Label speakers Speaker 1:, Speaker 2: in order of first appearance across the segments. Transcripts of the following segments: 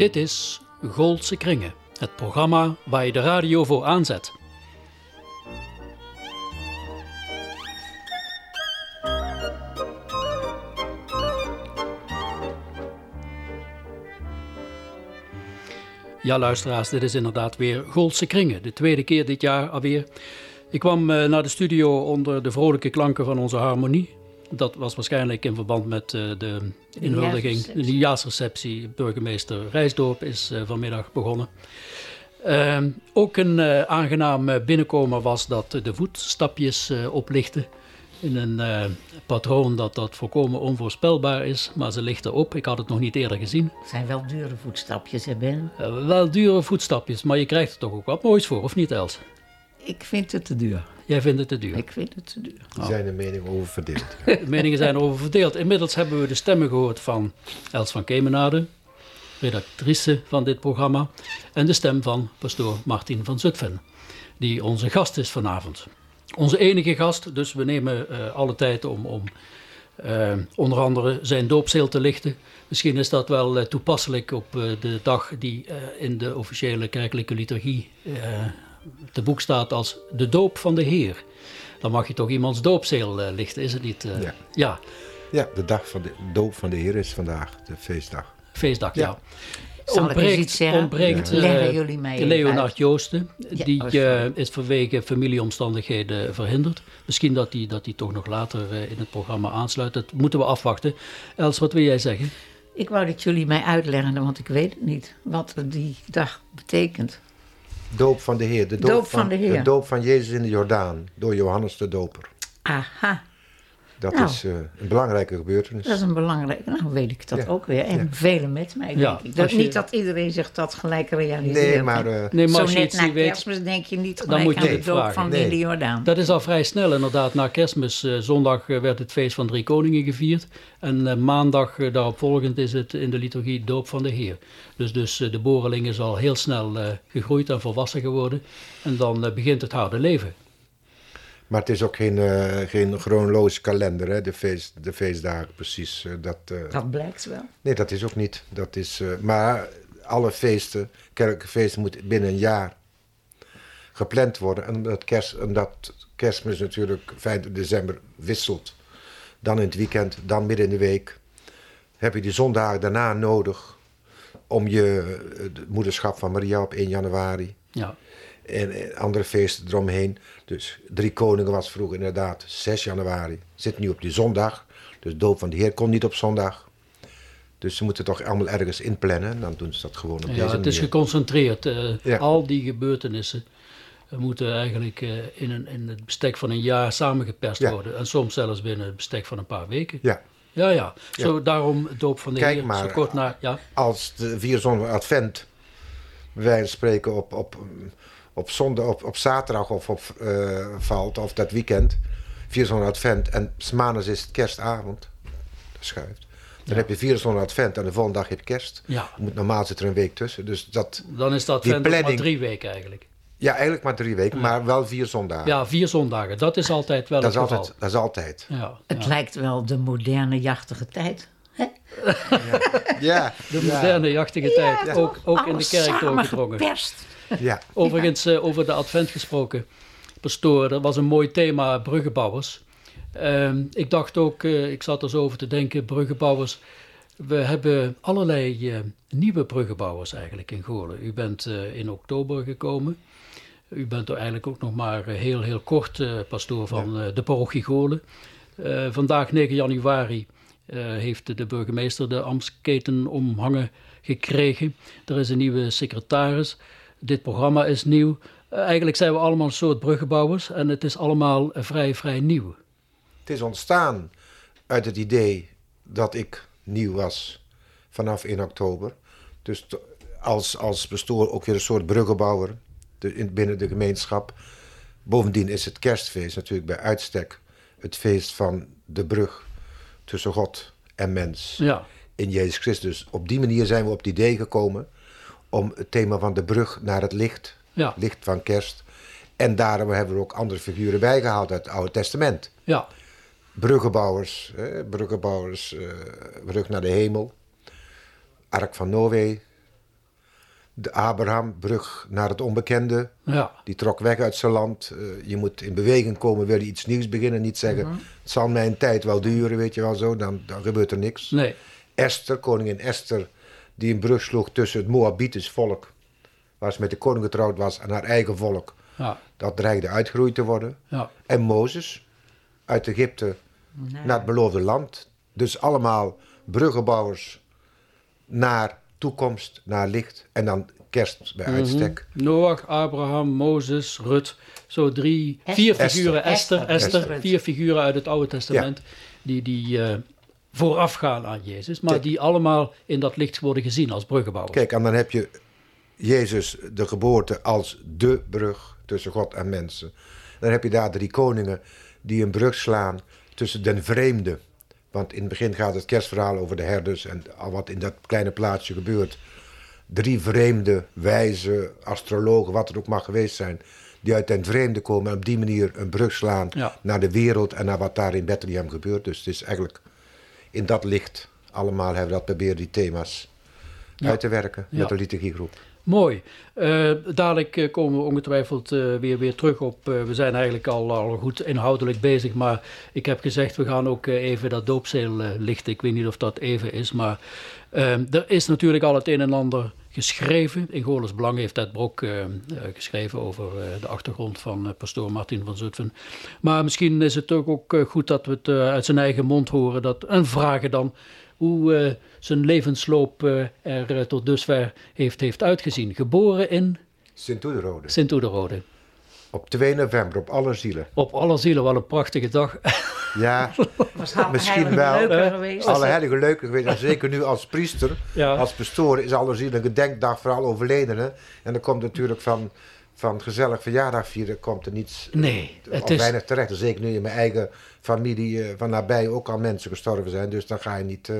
Speaker 1: Dit is Goldse Kringen, het programma waar je de radio voor aanzet. Ja, luisteraars, dit is inderdaad weer Goldse Kringen. De tweede keer dit jaar alweer. Ik kwam eh, naar de studio onder de vrolijke klanken van onze harmonie. Dat was waarschijnlijk in verband met uh, de inhuldiging, de nieuwjaarsreceptie. Burgemeester Rijsdorp is uh, vanmiddag begonnen. Uh, ook een aangenaam binnenkomen was dat de voetstapjes oplichten. In een patroon dat dat volkomen onvoorspelbaar is, maar ze lichten op. Ik had het nog niet eerder gezien.
Speaker 2: Het zijn wel dure voetstapjes, hè Ben?
Speaker 1: wel dure voetstapjes, maar je krijgt er toch ook wat moois voor, of niet Els?
Speaker 2: Ik vind het te duur.
Speaker 1: Jij vindt het te duur?
Speaker 2: Ik vind het te duur.
Speaker 3: Er zijn de meningen over verdeeld.
Speaker 1: de meningen zijn over verdeeld. Inmiddels hebben we de stemmen gehoord van Els van Kemenade, redactrice van dit programma, en de stem van pastoor Martin van Zutphen, die onze gast is vanavond. Onze enige gast, dus we nemen uh, alle tijd om, om uh, onder andere zijn doopzeel te lichten. Misschien is dat wel uh, toepasselijk op de dag die in de officiële kerkelijke liturgie te boek staat als de doop van de Heer. Dan mag je toch iemands doopzeel uh, lichten, is het niet? Uh,
Speaker 3: ja.
Speaker 1: ja.
Speaker 3: Ja, de dag van de doop van de Heer is vandaag, de feestdag.
Speaker 1: Feestdag, ja. ja.
Speaker 2: Zal ontbreekt,
Speaker 1: ik iets zeggen? Ontbreekt
Speaker 2: ja. jullie mij
Speaker 1: Leonard Joosten. Ja, die uh, is vanwege familieomstandigheden verhinderd. Misschien dat hij dat die toch nog later in het programma aansluit. Dat moeten we afwachten. Els, wat wil jij zeggen?
Speaker 2: Ik wou dat jullie mij uitleggen, want ik weet het niet. Wat die dag betekent.
Speaker 3: Doop van de Heer. De doop, doop van, van, de Heer. De doop van Jezus in de Jordaan door Johannes de Doper.
Speaker 2: Aha.
Speaker 3: Dat nou, is uh, een belangrijke gebeurtenis.
Speaker 2: Dat is een belangrijke, nou weet ik dat ja. ook weer. En ja. velen met mij, denk ik. Dat, je, niet dat iedereen zich dat gelijk realiseert.
Speaker 3: Nee, maar, uh,
Speaker 1: nee, maar
Speaker 2: Zo net na kerstmis denk je niet gelijk moet je aan de doop vragen. van nee. de Jordaan.
Speaker 1: Dat is al vrij snel inderdaad. Na kerstmis, uh, zondag werd het feest van Drie Koningen gevierd. En maandag daarop volgend is het in de liturgie doop van de Heer. Dus, dus de boreling is al heel snel gegroeid en volwassen geworden. En dan begint het harde leven.
Speaker 3: Maar het is ook geen, uh, geen chronologische kalender, hè, de, feest, de feestdagen precies. Uh, dat, uh,
Speaker 2: dat blijkt wel.
Speaker 3: Nee, dat is ook niet. Dat is, maar alle feesten, kerkelijke feesten, moeten binnen een jaar gepland worden. En omdat, kerst, omdat kerstmis natuurlijk 5 december wisselt. Dan in het weekend, dan midden in de week. Heb je die zondagen daarna nodig om je het moederschap van Maria op 1 januari.
Speaker 1: Ja
Speaker 3: en andere feesten eromheen. Dus Drie Koningen was vroeger inderdaad 6 januari. Zit nu op die zondag. Dus doop van de Heer kon niet op zondag. Dus ze moeten toch allemaal ergens inplannen. Dan doen ze dat gewoon op
Speaker 1: ja,
Speaker 3: deze
Speaker 1: het is geconcentreerd. Uh, ja. Al die gebeurtenissen moeten eigenlijk uh, in, een, in het bestek van een jaar samengeperst ja. worden. En soms zelfs binnen het bestek van een paar weken.
Speaker 3: Ja.
Speaker 1: Ja, ja. Zo, daarom doop van de
Speaker 3: Kijk
Speaker 1: Heer.
Speaker 3: Maar,
Speaker 1: zo kort na, ja.
Speaker 3: als de vier zondag advent, wij spreken op, op op, zondag, op, op zaterdag of op, uh, valt, of dat weekend, vier zo'n advent. En maandag is het kerstavond. Dat schuift. Dan heb je vier zo'n advent en de volgende dag heb je kerst.
Speaker 1: Ja.
Speaker 3: Moet, normaal zit er een week tussen. Dus dat,
Speaker 1: Dan is dat advent planning, maar drie weken eigenlijk.
Speaker 3: Ja, eigenlijk maar drie weken, maar wel vier zondagen.
Speaker 1: Ja, vier zondagen. Dat is altijd wel
Speaker 3: dat
Speaker 1: het
Speaker 3: is geval. Altijd, dat is altijd.
Speaker 1: Ja,
Speaker 2: het lijkt wel de moderne jachtige tijd.
Speaker 3: Ja. ja.
Speaker 1: De moderne jachtige tijd. Ook, ook in de kerk doorgedrongen.
Speaker 3: Ja.
Speaker 1: Overigens, uh, over de advent gesproken. Pastoor, dat was een mooi thema, bruggenbouwers. Uh, ik dacht ook, uh, ik zat er zo over te denken, bruggenbouwers. We hebben allerlei uh, nieuwe bruggenbouwers eigenlijk in Goorlen. U bent in oktober gekomen. U bent er eigenlijk ook nog maar heel, heel kort pastoor van ja. de parochie Goorlen. vandaag, 9 januari, heeft de burgemeester de ambtsketen omhangen gekregen. Er is een nieuwe secretaris dit programma is nieuw. Uh, eigenlijk zijn we allemaal een soort bruggenbouwers en het is allemaal vrij, vrij nieuw.
Speaker 3: Het is ontstaan uit het idee dat ik nieuw was vanaf 1 oktober. Dus als, als bestuur ook weer een soort bruggenbouwer binnen de gemeenschap. Bovendien is het kerstfeest natuurlijk bij uitstek het feest van de brug tussen God en mens
Speaker 1: ja.
Speaker 3: in Jezus Christus. Op die manier zijn we op het idee gekomen om het thema van de brug naar het licht,
Speaker 1: ja.
Speaker 3: licht van kerst. En daarom hebben we ook andere figuren bijgehaald uit het Oude Testament.
Speaker 1: Ja.
Speaker 3: Bruggenbouwers, bruggenbouwers, uh, brug naar de hemel, Ark van Noé, de Abrahambrug naar het onbekende.
Speaker 1: Ja.
Speaker 3: Die trok weg uit zijn land. Eh, je moet in beweging komen, wil je iets nieuws beginnen. Niet zeggen,
Speaker 1: Mhm.
Speaker 3: het zal mijn tijd wel duren, weet je wel zo. Dan, dan gebeurt er niks.
Speaker 1: Nee.
Speaker 3: Esther, koningin Esther, die een brug sloeg tussen het Moabitisch volk, waar ze met de koning getrouwd was, en haar eigen volk.
Speaker 1: Ja.
Speaker 3: Dat dreigde uitgeroeid te worden.
Speaker 1: Ja.
Speaker 3: En Mozes uit Egypte naar het beloofde land. Dus allemaal bruggenbouwers naar toekomst, naar licht. En dan kerst bij uitstek.
Speaker 1: Noach, Abraham, Mozes, Rut. Zo drie,
Speaker 2: Esther.
Speaker 1: vier figuren.
Speaker 2: Esther.
Speaker 1: Esther, Esther,
Speaker 2: Esther.
Speaker 1: vier figuren uit het Oude Testament. Die, die eh, voorafgaan aan Jezus. Maar
Speaker 3: Kijk.
Speaker 1: die allemaal in dat licht worden gezien als bruggenbouwers.
Speaker 3: Kijk, en dan heb je Jezus, de geboorte, als de brug tussen God en mensen. Dan heb je daar drie koningen die een brug slaan tussen den vreemde. Want in het begin gaat het kerstverhaal over de herders en al wat in dat kleine plaatsje gebeurt. Drie vreemde, wijze, astrologen, wat er ook mag geweest zijn, die uit den vreemde komen en op die manier een brug slaan
Speaker 1: Ja.
Speaker 3: naar de wereld en naar wat daar in Bethlehem gebeurt. Dus het is eigenlijk in dat licht allemaal hebben we dat proberen die thema's uit te werken
Speaker 1: Ja.
Speaker 3: met de liturgiegroep.
Speaker 1: Mooi. Eh, dadelijk eh, komen we ongetwijfeld eh, weer, weer terug op. we zijn eigenlijk al, al goed inhoudelijk bezig. Maar ik heb gezegd, we gaan ook even dat doopzeel lichten. Ik weet niet of dat even is. Maar er is natuurlijk al het een en ander geschreven. In Goles Belang heeft Ted Brok geschreven over de achtergrond van pastoor Martin van Zutphen. Maar misschien is het ook, ook goed dat we het uit zijn eigen mond horen. Dat, en vragen dan hoe eh, zijn levensloop eh, er eh, tot dusver heeft, heeft uitgezien. Geboren in
Speaker 3: Sint-Oederode.
Speaker 1: Sint-Oederode.
Speaker 3: Op 2 november, op alle zielen.
Speaker 1: Op alle zielen, wat een prachtige dag.
Speaker 3: Ja, Misschien wel,
Speaker 2: leuker
Speaker 1: hè?
Speaker 2: geweest.
Speaker 3: alle heiligen leuk geweest. En zeker nu als priester,
Speaker 1: Ja.
Speaker 3: als pastoor, is alle zielen een gedenkdag voor alle overledenen. En dan komt natuurlijk van, van gezellig verjaardag vieren, komt er niets
Speaker 1: Nee,
Speaker 3: of
Speaker 1: het is,
Speaker 3: weinig terecht. Zeker nu in mijn eigen familie eh, van nabij ook al mensen gestorven zijn. Dus dan ga je niet eh,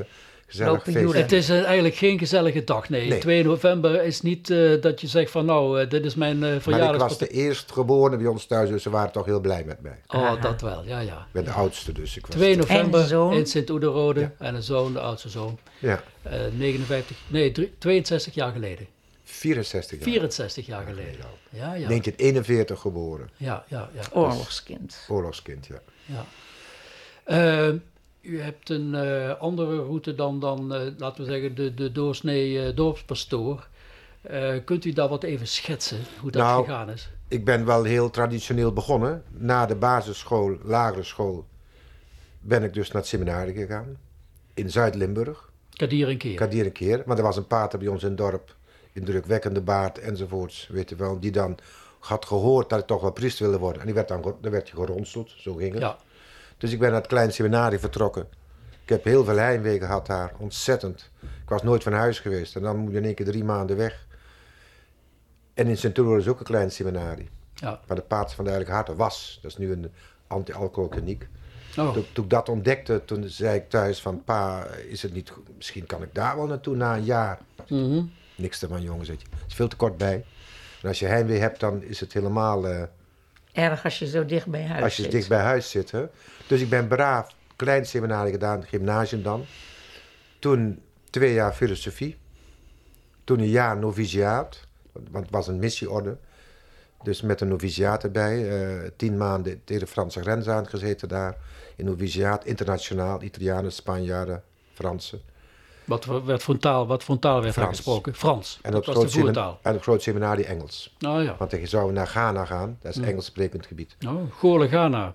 Speaker 3: gezellig
Speaker 2: Lopen
Speaker 3: feesten.
Speaker 1: het is eh, eigenlijk geen gezellige dag. Nee,
Speaker 3: Nee.
Speaker 1: 2 november is niet eh, dat je zegt van nou, eh, dit is mijn eh
Speaker 3: Maar ik
Speaker 1: verjaardag.
Speaker 3: was de eerstgeborene bij ons thuis, dus ze waren toch heel blij met mij.
Speaker 1: Oh, dat wel, ja, ja.
Speaker 3: Ik ben de oudste, dus ik was...
Speaker 1: 2
Speaker 2: En
Speaker 1: november
Speaker 2: een zoon.
Speaker 1: in Sint-Oederode
Speaker 3: Ja.
Speaker 1: en een zoon, de oudste zoon.
Speaker 3: Ja,
Speaker 1: Eh 59, nee, drie- 62 jaar geleden.
Speaker 3: 64 jaar.
Speaker 1: 64 jaar geleden. Ja, ja.
Speaker 3: 1941 geboren.
Speaker 1: Ja, ja, ja.
Speaker 2: Oorlogskind.
Speaker 3: Oorlogskind, ja.
Speaker 1: Ja. Eh, u hebt een eh, andere route dan, dan eh, laten we zeggen, de, de doorsnee eh, dorpspastoor. Eh, kunt u daar wat even schetsen, hoe dat
Speaker 3: Nou,
Speaker 1: gegaan is?
Speaker 3: Ik ben wel heel traditioneel begonnen. Na de basisschool, lagere school, ben ik dus naar het seminarie gegaan. In Zuid-Limburg.
Speaker 1: Kadier een keer.
Speaker 3: Hier een keer, want er was een pater bij ons in het dorp. Indrukwekkende baard enzovoorts, weet je wel. Die dan had gehoord dat ik toch wel priester wilde worden. En die werd dan, dan werd je geronseld, zo ging het.
Speaker 1: Ja,
Speaker 3: Dus ik ben naar het kleine seminarie vertrokken. Ik heb heel veel heimwee gehad daar, ontzettend. Ik was nooit van huis geweest en dan moet je in één keer drie maanden weg. En in Centurion is ook een klein seminarie.
Speaker 1: ja.
Speaker 3: Waar de pater van de Heilige Harten was. Dat is nu een anti-alcoholkliniek.
Speaker 1: Oh,
Speaker 3: Toen, toen ik dat ontdekte, toen zei ik thuis van... Pa, is het niet goed? Misschien kan ik daar wel naartoe na een jaar.
Speaker 1: mhm.
Speaker 3: Niks ervan, jongen, zet je. Het is veel te kort bij. En als je heimwee hebt, dan is het helemaal... eh,
Speaker 2: Erg als je zo dicht bij huis
Speaker 3: als je
Speaker 2: zit.
Speaker 3: dicht bij huis zit. Hè? Dus ik ben braaf, klein seminarie gedaan, gymnasium dan. Toen twee jaar filosofie. Toen een jaar noviciaat, want het was een missieorde. Dus met een noviciaat erbij. eh, tien maanden tegen de Franse grens aangezeten daar. In noviciaat, internationaal, Italianen, Spanjaarden, Fransen.
Speaker 1: Wat voor- werd voor een taal, wat voor een taal werd
Speaker 3: Frans.
Speaker 1: gesproken? Frans.
Speaker 3: En
Speaker 1: dat
Speaker 3: op,
Speaker 1: was de
Speaker 3: semin-
Speaker 1: voertaal.
Speaker 3: en op groot seminarie Engels.
Speaker 1: Nou ja.
Speaker 3: Want je zou naar Ghana gaan, dat is Engels sprekend gebied.
Speaker 1: Nou, Goorle Ghana.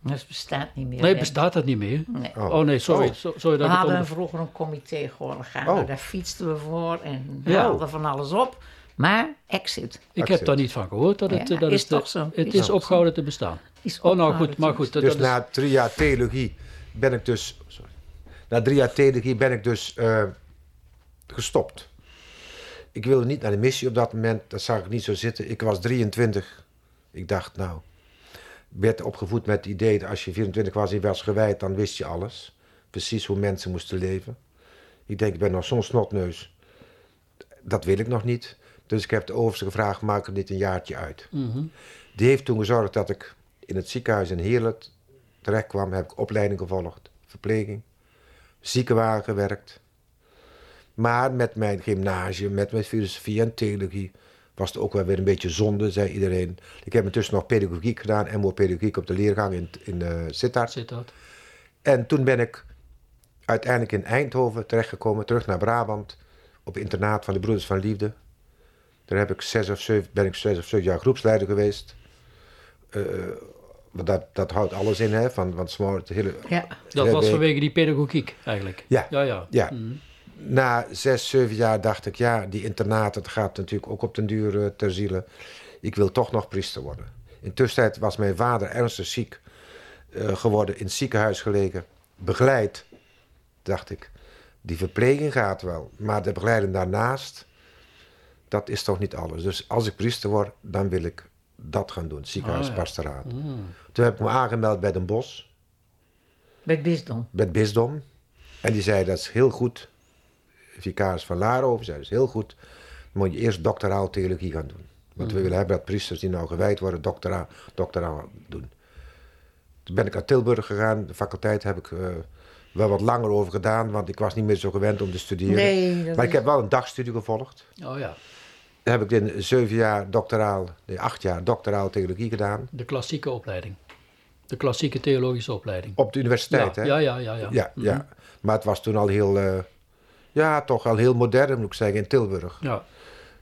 Speaker 2: Dat bestaat niet meer.
Speaker 1: Nee, bestaat dat niet meer?
Speaker 2: Nee.
Speaker 3: Oh.
Speaker 1: Oh nee, sorry.
Speaker 3: Oh.
Speaker 1: So- sorry
Speaker 2: We
Speaker 1: dat
Speaker 2: hadden
Speaker 1: onder-
Speaker 2: vroeger een comité gewoon gaan.
Speaker 3: Oh.
Speaker 2: Daar fietsten we voor en
Speaker 1: Ja.
Speaker 2: haalden van alles op. Maar exit
Speaker 1: Ik heb daar niet van gehoord. Dat het,
Speaker 2: Ja,
Speaker 1: eh, dat
Speaker 2: is
Speaker 1: het,
Speaker 2: toch zo.
Speaker 1: Het
Speaker 2: Is
Speaker 1: is
Speaker 2: toch zo.
Speaker 1: opgehouden te bestaan.
Speaker 2: is
Speaker 1: Oh nou goed, maar goed. dat-
Speaker 3: Dus
Speaker 1: dat is-
Speaker 3: na drie jaar theologie ben ik dus. Sorry. Na drie jaar theologie ben ik dus eh, gestopt. Ik wilde niet naar de missie op dat moment. Dat zag ik niet zo zitten. Ik was 23. Ik dacht, nou. Werd opgevoed met het idee dat als je 24 was en je was gewijd, dan wist je alles. Precies hoe mensen moesten leven. Ik denk, ik ben nog zo'n snotneus. Dat wil ik nog niet. Dus ik heb de overste gevraagd, maak er dit een jaartje uit.
Speaker 1: Mhm.
Speaker 3: Die heeft toen gezorgd dat ik in het ziekenhuis in Heerlen terecht kwam. Heb ik opleiding gevolgd, verpleging, ziekenwagen gewerkt. Maar met mijn gymnasium, met mijn filosofie en theologie was het ook wel weer een beetje zonde, zei iedereen. Ik heb intussen nog pedagogiek gedaan, MO-pedagogiek op de leergang in, in uh, Sittard.
Speaker 1: Sittard.
Speaker 3: En toen ben ik uiteindelijk in Eindhoven terechtgekomen, terug naar Brabant, op internaat van de Broeders van Liefde. Daar heb ik zes of zeven, ben ik zes of zeven jaar groepsleider geweest. Uh, dat, dat houdt alles in, hè? Van, van het hele,
Speaker 2: ja.
Speaker 1: Dat was vanwege die pedagogiek eigenlijk.
Speaker 3: Ja.
Speaker 1: Ja, ja.
Speaker 3: ja. Mhm. Na zes, zeven jaar dacht ik, ja, die internaat, het gaat natuurlijk ook op den duur uh, ter ziele. Ik wil toch nog priester worden. Intussen was mijn vader ernstig ziek uh, geworden, in het ziekenhuis gelegen, begeleid. Dacht ik, die verpleging gaat wel, maar de begeleiding daarnaast, dat is toch niet alles. Dus als ik priester word, dan wil ik dat gaan doen, ziekenhuispastoraat. Oh, mm. Toen heb ik me aangemeld bij Den Bosch.
Speaker 2: Bij het bisdom?
Speaker 3: Bij het bisdom. En die zei, dat is heel goed. Vicaris van Laro zei, dat is heel goed. Dan moet je eerst doctoraal theologie gaan doen. Want we mm. willen hebben dat priesters die nou gewijd worden, doctoraal, doctoraal doen. Toen ben ik naar Tilburg gegaan. De faculteit heb ik uh, wel wat langer over gedaan, want ik was niet meer zo gewend om te studeren.
Speaker 2: Nee,
Speaker 3: maar ik heb wel een dagstudie gevolgd.
Speaker 1: Oh ja
Speaker 3: heb ik in zeven jaar doctoraal, nee, acht jaar doctoraal theologie gedaan.
Speaker 1: De klassieke opleiding. De klassieke theologische opleiding.
Speaker 3: Op de universiteit,
Speaker 1: ja,
Speaker 3: hè?
Speaker 1: Ja, ja, ja. Ja,
Speaker 3: ja, ja. Mhm. Maar het was toen al heel, uh, ja, toch al heel modern, moet ik zeggen, in Tilburg.
Speaker 1: Ja.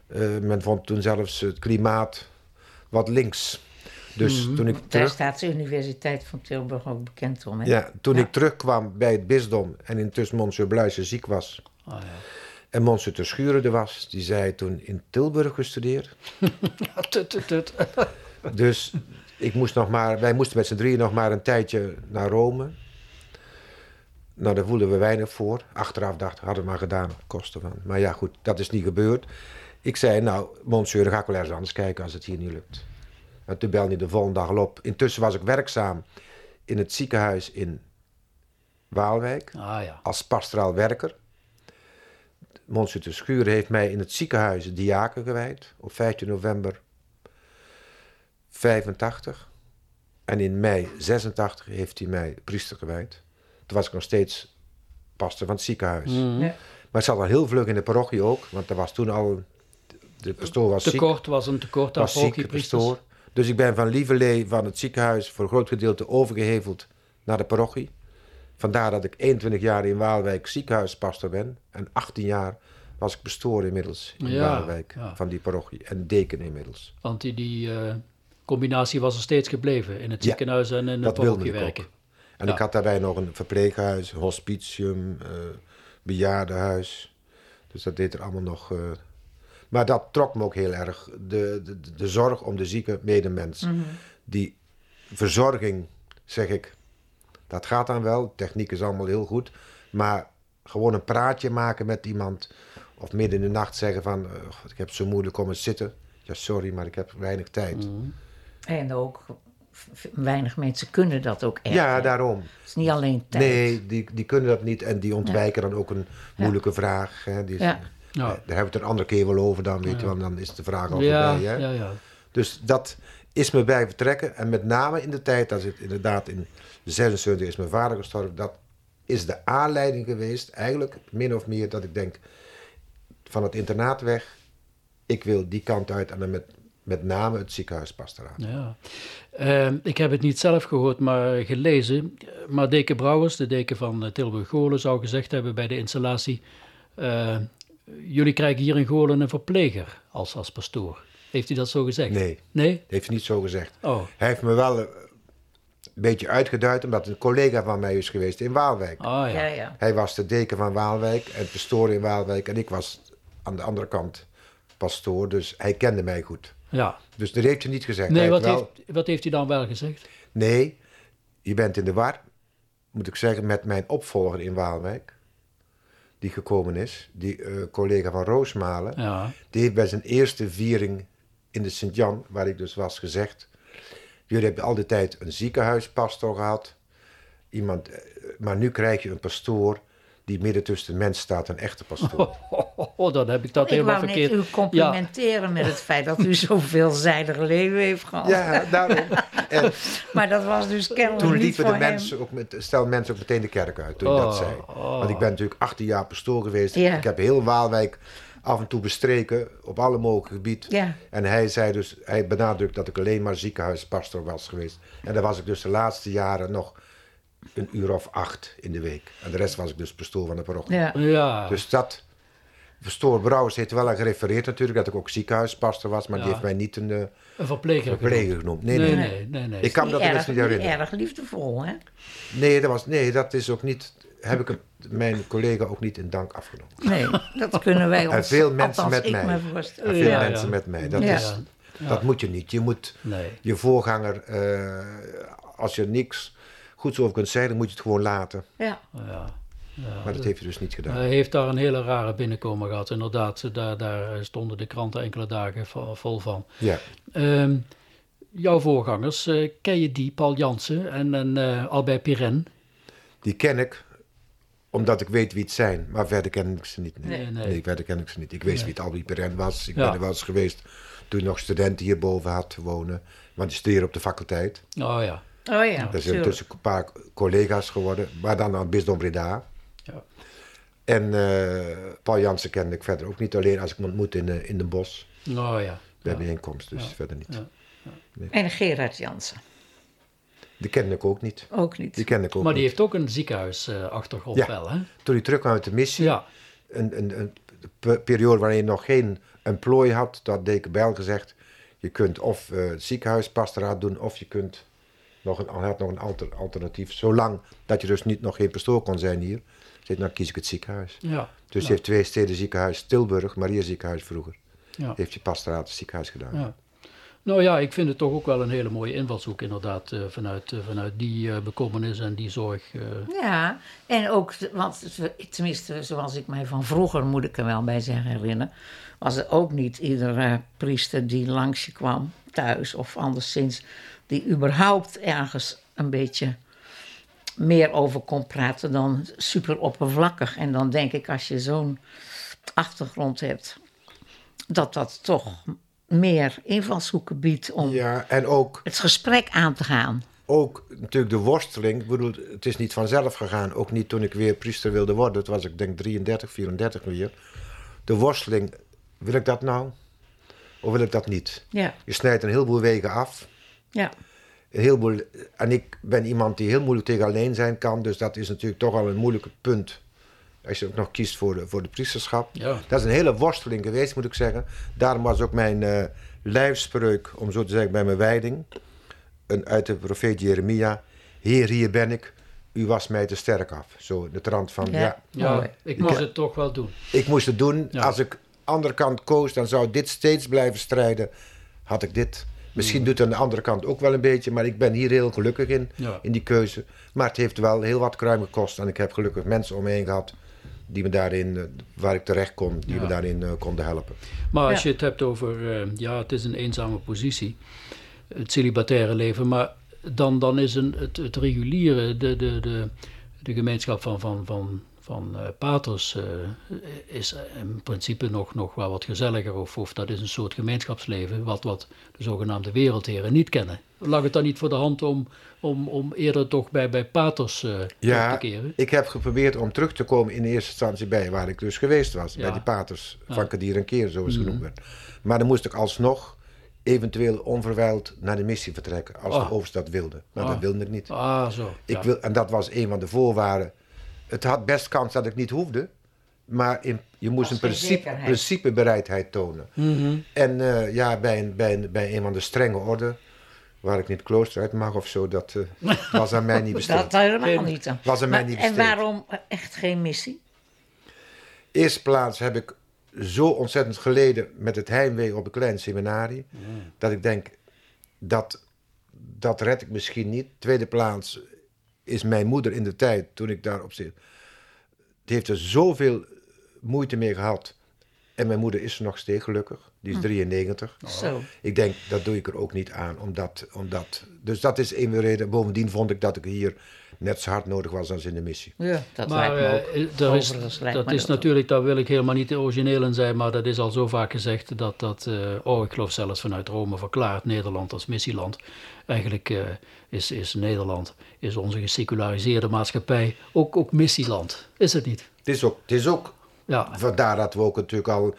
Speaker 3: Uh, men vond toen zelfs het klimaat wat links. Dus mm toen ik
Speaker 2: terug... Daar staat de Universiteit van Tilburg ook bekend om. Hè?
Speaker 3: Ja, toen ik terugkwam bij het bisdom en intussen Monsieur Bluisen ziek was.
Speaker 1: Oh, ja.
Speaker 3: En Monsieur ter Schuren er was, die zei toen in Tilburg gestudeerd.
Speaker 1: ja, tut, tut, tut.
Speaker 3: dus ik moest nog maar, wij moesten met z'n drieën nog maar een tijdje naar Rome. Nou, daar voelden we weinig voor. Achteraf dacht hadden we maar gedaan, kosten van. Maar ja, goed, dat is niet gebeurd. Ik zei, nou, monsieur, dan ga ik wel ergens anders kijken als het hier niet lukt. En toen belde hij de volgende dag al op. Intussen was ik werkzaam in het ziekenhuis in Waalwijk.
Speaker 1: Ah, ja.
Speaker 3: Als pastoraal werker. Monsieur de Schuren heeft mij in het ziekenhuis diaken gewijd op 15 november 85. En in mei 86 heeft hij mij priester gewijd. Toen was ik nog steeds pastor van het ziekenhuis.
Speaker 1: Mhm.
Speaker 3: Maar ik zat al heel vlug in de parochie ook, want er was toen al. De pastoor was
Speaker 1: tekort was een tekort aan parochiepriesters.
Speaker 3: Dus ik ben van Lieverlee van het ziekenhuis voor een groot gedeelte overgeheveld naar de parochie. Vandaar dat ik 21 jaar in Waalwijk ziekenhuispastor ben. En 18 jaar was ik bestoren inmiddels in Waalwijk van die parochie. En deken inmiddels.
Speaker 1: Want die, die uh, combinatie was er steeds gebleven in het ziekenhuis en in de parochie werken.
Speaker 3: En ik had daarbij nog een verpleeghuis, hospitium, uh, bejaardenhuis. Dus dat deed er allemaal nog. Uh, maar dat trok me ook heel erg. De, de, de zorg om de zieke medemens.
Speaker 2: Mm
Speaker 3: Die verzorging, zeg ik, dat gaat dan wel. Techniek is allemaal heel goed. Maar gewoon een praatje maken met iemand. Of midden in de nacht zeggen van... Uh, ik heb zo moeilijk om te zitten. Ja, sorry, maar ik heb weinig tijd.
Speaker 2: Mm. En ook weinig mensen kunnen dat ook echt.
Speaker 3: Ja, daarom.
Speaker 2: Het is niet alleen tijd.
Speaker 3: Nee, die, die kunnen dat niet. En die ontwijken dan ook een moeilijke vraag. Hè. Die is,
Speaker 1: ja.
Speaker 3: Daar hebben we het een andere keer wel over dan, weet je wel. Dan is de vraag al
Speaker 1: ja,
Speaker 3: voorbij. Hè.
Speaker 1: Ja, ja.
Speaker 3: Dus dat is me bij vertrekken. En met name in de tijd, dat het inderdaad in 76 is mijn vader gestorven. Dat is de aanleiding geweest, eigenlijk min of meer, dat ik denk van het internaat weg. Ik wil die kant uit en dan met, met name het ziekenhuispastoraat.
Speaker 1: Ja. Uh, ik heb het niet zelf gehoord, maar gelezen. Maar Deken Brouwers, de deken van eh, Tilburg-Golen, zou gezegd hebben bij de installatie... Uh, jullie krijgen hier in Golen een verpleger als, als pastoor. Heeft hij dat zo gezegd?
Speaker 3: Nee.
Speaker 1: Nee?
Speaker 3: Heeft hij niet zo gezegd.
Speaker 1: Oh.
Speaker 3: Hij heeft me wel een beetje uitgeduid, omdat een collega van mij is geweest in Waalwijk.
Speaker 1: Oh, ja.
Speaker 2: Ja, ja.
Speaker 3: Hij was de deken van Waalwijk en pastoor in Waalwijk. En ik was aan de andere kant pastoor, dus hij kende mij goed.
Speaker 1: Ja.
Speaker 3: Dus dat heeft hij niet gezegd.
Speaker 1: Nee,
Speaker 3: Hij
Speaker 1: wat
Speaker 3: wel-
Speaker 1: heeft, wat heeft hij dan wel gezegd?
Speaker 3: Nee, je bent in de war, moet ik zeggen, met mijn opvolger in Waalwijk. Die gekomen is, die eh, collega van Roosmalen.
Speaker 1: Ja.
Speaker 3: Die heeft bij zijn eerste viering in de Sint-Jan, waar ik dus was, gezegd... Jullie hebben al die tijd een ziekenhuispastor gehad. Iemand, eh, maar nu krijg je een pastoor die midden tussen de mens staat, een echte pastoor.
Speaker 1: Oh, dan heb ik dat helemaal verkeerd.
Speaker 2: Ik u complimenteren met het feit dat u zo'n veelzijdig leven heeft gehad.
Speaker 3: Ja, daarom. En
Speaker 2: maar dat was dus kennelijk
Speaker 3: toen liepen de
Speaker 2: hem.
Speaker 3: mensen ook met, stel mensen ook meteen de kerk uit toen ik dat
Speaker 1: Oh,
Speaker 3: zei.
Speaker 1: oh.
Speaker 3: Want ik ben natuurlijk 18 jaar pastoor geweest.
Speaker 2: Ja.
Speaker 3: Ik heb heel Waalwijk af en toe bestreken op alle mogelijke gebieden.
Speaker 2: Ja.
Speaker 3: En hij zei dus, hij benadrukt dat ik alleen maar ziekenhuispastor was geweest. En dan was ik dus de laatste jaren nog een uur of acht in de week. En de rest was ik dus pastoor van de parochie.
Speaker 2: Ja.
Speaker 1: Ja,
Speaker 3: Dus dat, pastoor Brouwers heeft wel aan gerefereerd natuurlijk, dat ik ook ziekenhuispastor was. Maar die heeft mij niet een eh,
Speaker 1: een verpleger.
Speaker 3: verpleger genoemd. Nee,
Speaker 1: Nee,
Speaker 3: nee.
Speaker 1: nee, nee. nee,
Speaker 3: Ik kan me dat
Speaker 2: Niet erg,
Speaker 3: niet herinneren.
Speaker 2: erg liefdevol, hè?
Speaker 3: Nee, dat, was, nee, dat is ook niet, heb ik hem, mijn collega ook niet in dank afgenomen.
Speaker 2: Nee, dat kunnen wij ons...
Speaker 3: En veel mensen met
Speaker 2: ik
Speaker 3: mij.
Speaker 2: me
Speaker 3: En veel
Speaker 1: Ja,
Speaker 3: mensen
Speaker 1: ja.
Speaker 3: met mij. Dat,
Speaker 2: Ja.
Speaker 3: is, dat moet je niet. Je moet
Speaker 1: Nee.
Speaker 3: je voorganger, eh, als je niks goeds over kunt zeggen, dan moet je het gewoon laten.
Speaker 2: Ja.
Speaker 1: Ja.
Speaker 3: Maar dat heeft hij dus niet gedaan.
Speaker 1: Hij heeft daar een hele rare binnenkomen gehad. Inderdaad, daar, daar stonden de kranten enkele dagen vo- vol van.
Speaker 3: Ja.
Speaker 1: Ehm, jouw voorgangers, eh, ken je die, Paul Jansen en, en eh, Albert Piren?
Speaker 3: Die ken ik, omdat ik weet wie het zijn. Maar verder ken ik ze niet. Nee,
Speaker 1: Nee, nee.
Speaker 3: nee. verder ken ik ze niet. Ik wist wie het Albie Perrin was. Ik
Speaker 1: Ja.
Speaker 3: ben er wel eens geweest toen ik nog studenten hierboven had wonen. Want die studeren op de faculteit.
Speaker 1: Oh ja.
Speaker 2: Oh ja,
Speaker 3: Dat is
Speaker 2: tuurlijk.
Speaker 3: intussen een paar collega's geworden. Maar dan aan het Bisdom Breda.
Speaker 1: ja.
Speaker 3: En eh, Paul Jansen kende ik verder ook niet. Alleen als ik hem ontmoet in, de in de bos.
Speaker 1: Oh ja.
Speaker 3: Bij
Speaker 1: Ja.
Speaker 3: bijeenkomst, dus verder niet.
Speaker 1: Ja.
Speaker 2: En Gerard Jansen.
Speaker 3: Die kende ik ook niet.
Speaker 2: Ook niet.
Speaker 3: Die kende ik ook
Speaker 1: Maar die
Speaker 3: niet.
Speaker 1: heeft ook een ziekenhuisachtergrond
Speaker 3: Ja.
Speaker 1: wel, hè?
Speaker 3: Toen hij terugkwam uit de missie,
Speaker 1: Ja.
Speaker 3: een, een, een pe- periode waarin je nog geen employ had, dat had Deken Bijl gezegd, je kunt of eh ziekenhuispastoraat doen, of je kunt nog een, had nog een alter- alternatief. Zolang dat je dus niet, nog geen pastoor kon zijn hier, zei nou kies ik het ziekenhuis.
Speaker 1: Ja.
Speaker 3: Dus hij heeft twee steden ziekenhuis, Tilburg, Maria ziekenhuis vroeger,
Speaker 1: ja.
Speaker 3: heeft hij pastoraat het ziekenhuis gedaan.
Speaker 1: Ja. Nou ja, ik vind het toch ook wel een hele mooie invalshoek inderdaad, eh, vanuit, eh, vanuit die eh bekommernis en die zorg.
Speaker 2: Ja, en ook, want tenminste, zoals ik mij van vroeger, moet ik er wel bij zeggen, herinneren, was er ook niet iedere priester die langs je kwam, thuis of anderszins, die überhaupt ergens een beetje meer over kon praten dan super oppervlakkig. En dan denk ik, als je zo'n achtergrond hebt, dat dat toch meer invalshoeken biedt om
Speaker 3: Ja, en ook
Speaker 2: het gesprek aan te gaan.
Speaker 3: ook natuurlijk de worsteling. Ik bedoel, het is niet vanzelf gegaan. Ook niet toen ik weer priester wilde worden. Toen was ik denk 33, 34 weer. De worsteling, wil ik dat nou? Of wil ik dat niet?
Speaker 2: Ja,
Speaker 3: Je snijdt een heleboel wegen af.
Speaker 2: ja.
Speaker 3: Een heleboel, en ik ben iemand die heel moeilijk tegen alleen zijn kan. Dus dat is natuurlijk toch al een moeilijke punt. Als je ook nog kiest voor de, voor de priesterschap.
Speaker 1: Ja.
Speaker 3: Dat is een hele worsteling geweest, moet ik zeggen. Daarom was ook mijn eh lijfspreuk, om zo te zeggen, bij mijn wijding. Een, uit de profeet Jeremia. Heer, hier ben ik. U was mij te sterk af. Zo de trant van,
Speaker 2: Ja.
Speaker 3: ja,
Speaker 1: ik moest het toch wel doen.
Speaker 3: ik moest het doen.
Speaker 1: Ja.
Speaker 3: Als ik andere kant koos, dan zou dit steeds blijven strijden. Had ik dit. Misschien doet het aan de andere kant ook wel een beetje, maar ik ben hier heel gelukkig in,
Speaker 1: Ja.
Speaker 3: in die keuze. Maar het heeft wel heel wat kruim gekost en ik heb gelukkig mensen om me heen gehad die me daarin, eh, waar ik terecht kon, die
Speaker 1: Ja.
Speaker 3: me daarin eh, konden helpen.
Speaker 1: Maar als
Speaker 2: Ja.
Speaker 1: je het hebt over, eh, ja, het is een eenzame positie, het celibataire leven, maar dan, dan is een, het, het reguliere, de, de, de, de gemeenschap van, van, van, van eh, paters, eh, is in principe nog, nog wel wat gezelliger, of, of dat is een soort gemeenschapsleven, wat, wat de zogenaamde wereldheren niet kennen. Lag het dan niet voor de hand om, om, om eerder toch bij, bij paters eh terug te
Speaker 3: Ja,
Speaker 1: keren?
Speaker 3: ik heb geprobeerd om terug te komen in eerste instantie bij waar ik dus geweest was.
Speaker 1: Ja.
Speaker 3: Bij die paters
Speaker 1: Ja.
Speaker 3: van Kadir en Keer, zoals
Speaker 1: Mhm.
Speaker 3: genoemd werd. Maar dan moest ik alsnog eventueel onverwijld naar de missie vertrekken, als
Speaker 1: Ah.
Speaker 3: de overste dat wilde. Maar
Speaker 1: Ah.
Speaker 3: dat wilde ik niet.
Speaker 1: Ah, zo.
Speaker 3: Ik wil, en dat was een van de voorwaarden. Het had best kans dat ik niet hoefde, maar in, je moest een principe, principebereidheid tonen.
Speaker 1: Mhm.
Speaker 3: En eh, ja, bij een, bij, een, bij een van de strenge orden, waar ik niet klooster uit mag of zo, dat eh, was aan mij niet besteed.
Speaker 2: Dat helemaal niet. dan.
Speaker 3: was aan mij niet
Speaker 2: en
Speaker 3: besteed.
Speaker 2: waarom echt geen missie?
Speaker 3: Eerste plaats heb ik zo ontzettend geleden met het heimwee op een klein seminarie, dat ik denk, dat, dat red ik misschien niet. Tweede plaats is mijn moeder in de tijd, toen ik daarop zit, die heeft er zoveel moeite mee gehad. En mijn moeder is er nog steeds gelukkig, die is 93.
Speaker 2: Zo.
Speaker 3: Ik denk, dat doe ik er ook niet aan. Omdat, omdat, dus dat is een reden. Bovendien vond ik dat ik hier net zo hard nodig was als in de missie.
Speaker 2: Ja, dat
Speaker 1: Maar
Speaker 2: lijkt me ook.
Speaker 1: eh, er is, dat
Speaker 2: me
Speaker 1: is
Speaker 2: ook.
Speaker 1: natuurlijk, daar wil ik helemaal niet origineel in zijn, maar dat is al zo vaak gezegd dat dat, eh, oh ik geloof zelfs vanuit Rome verklaard, Nederland als missieland. Eigenlijk eh, is, is Nederland, is onze geseculariseerde maatschappij ook, ook missieland. Is het niet?
Speaker 3: Het is ook, het is ook
Speaker 1: Ja,
Speaker 3: vandaar dat we ook natuurlijk al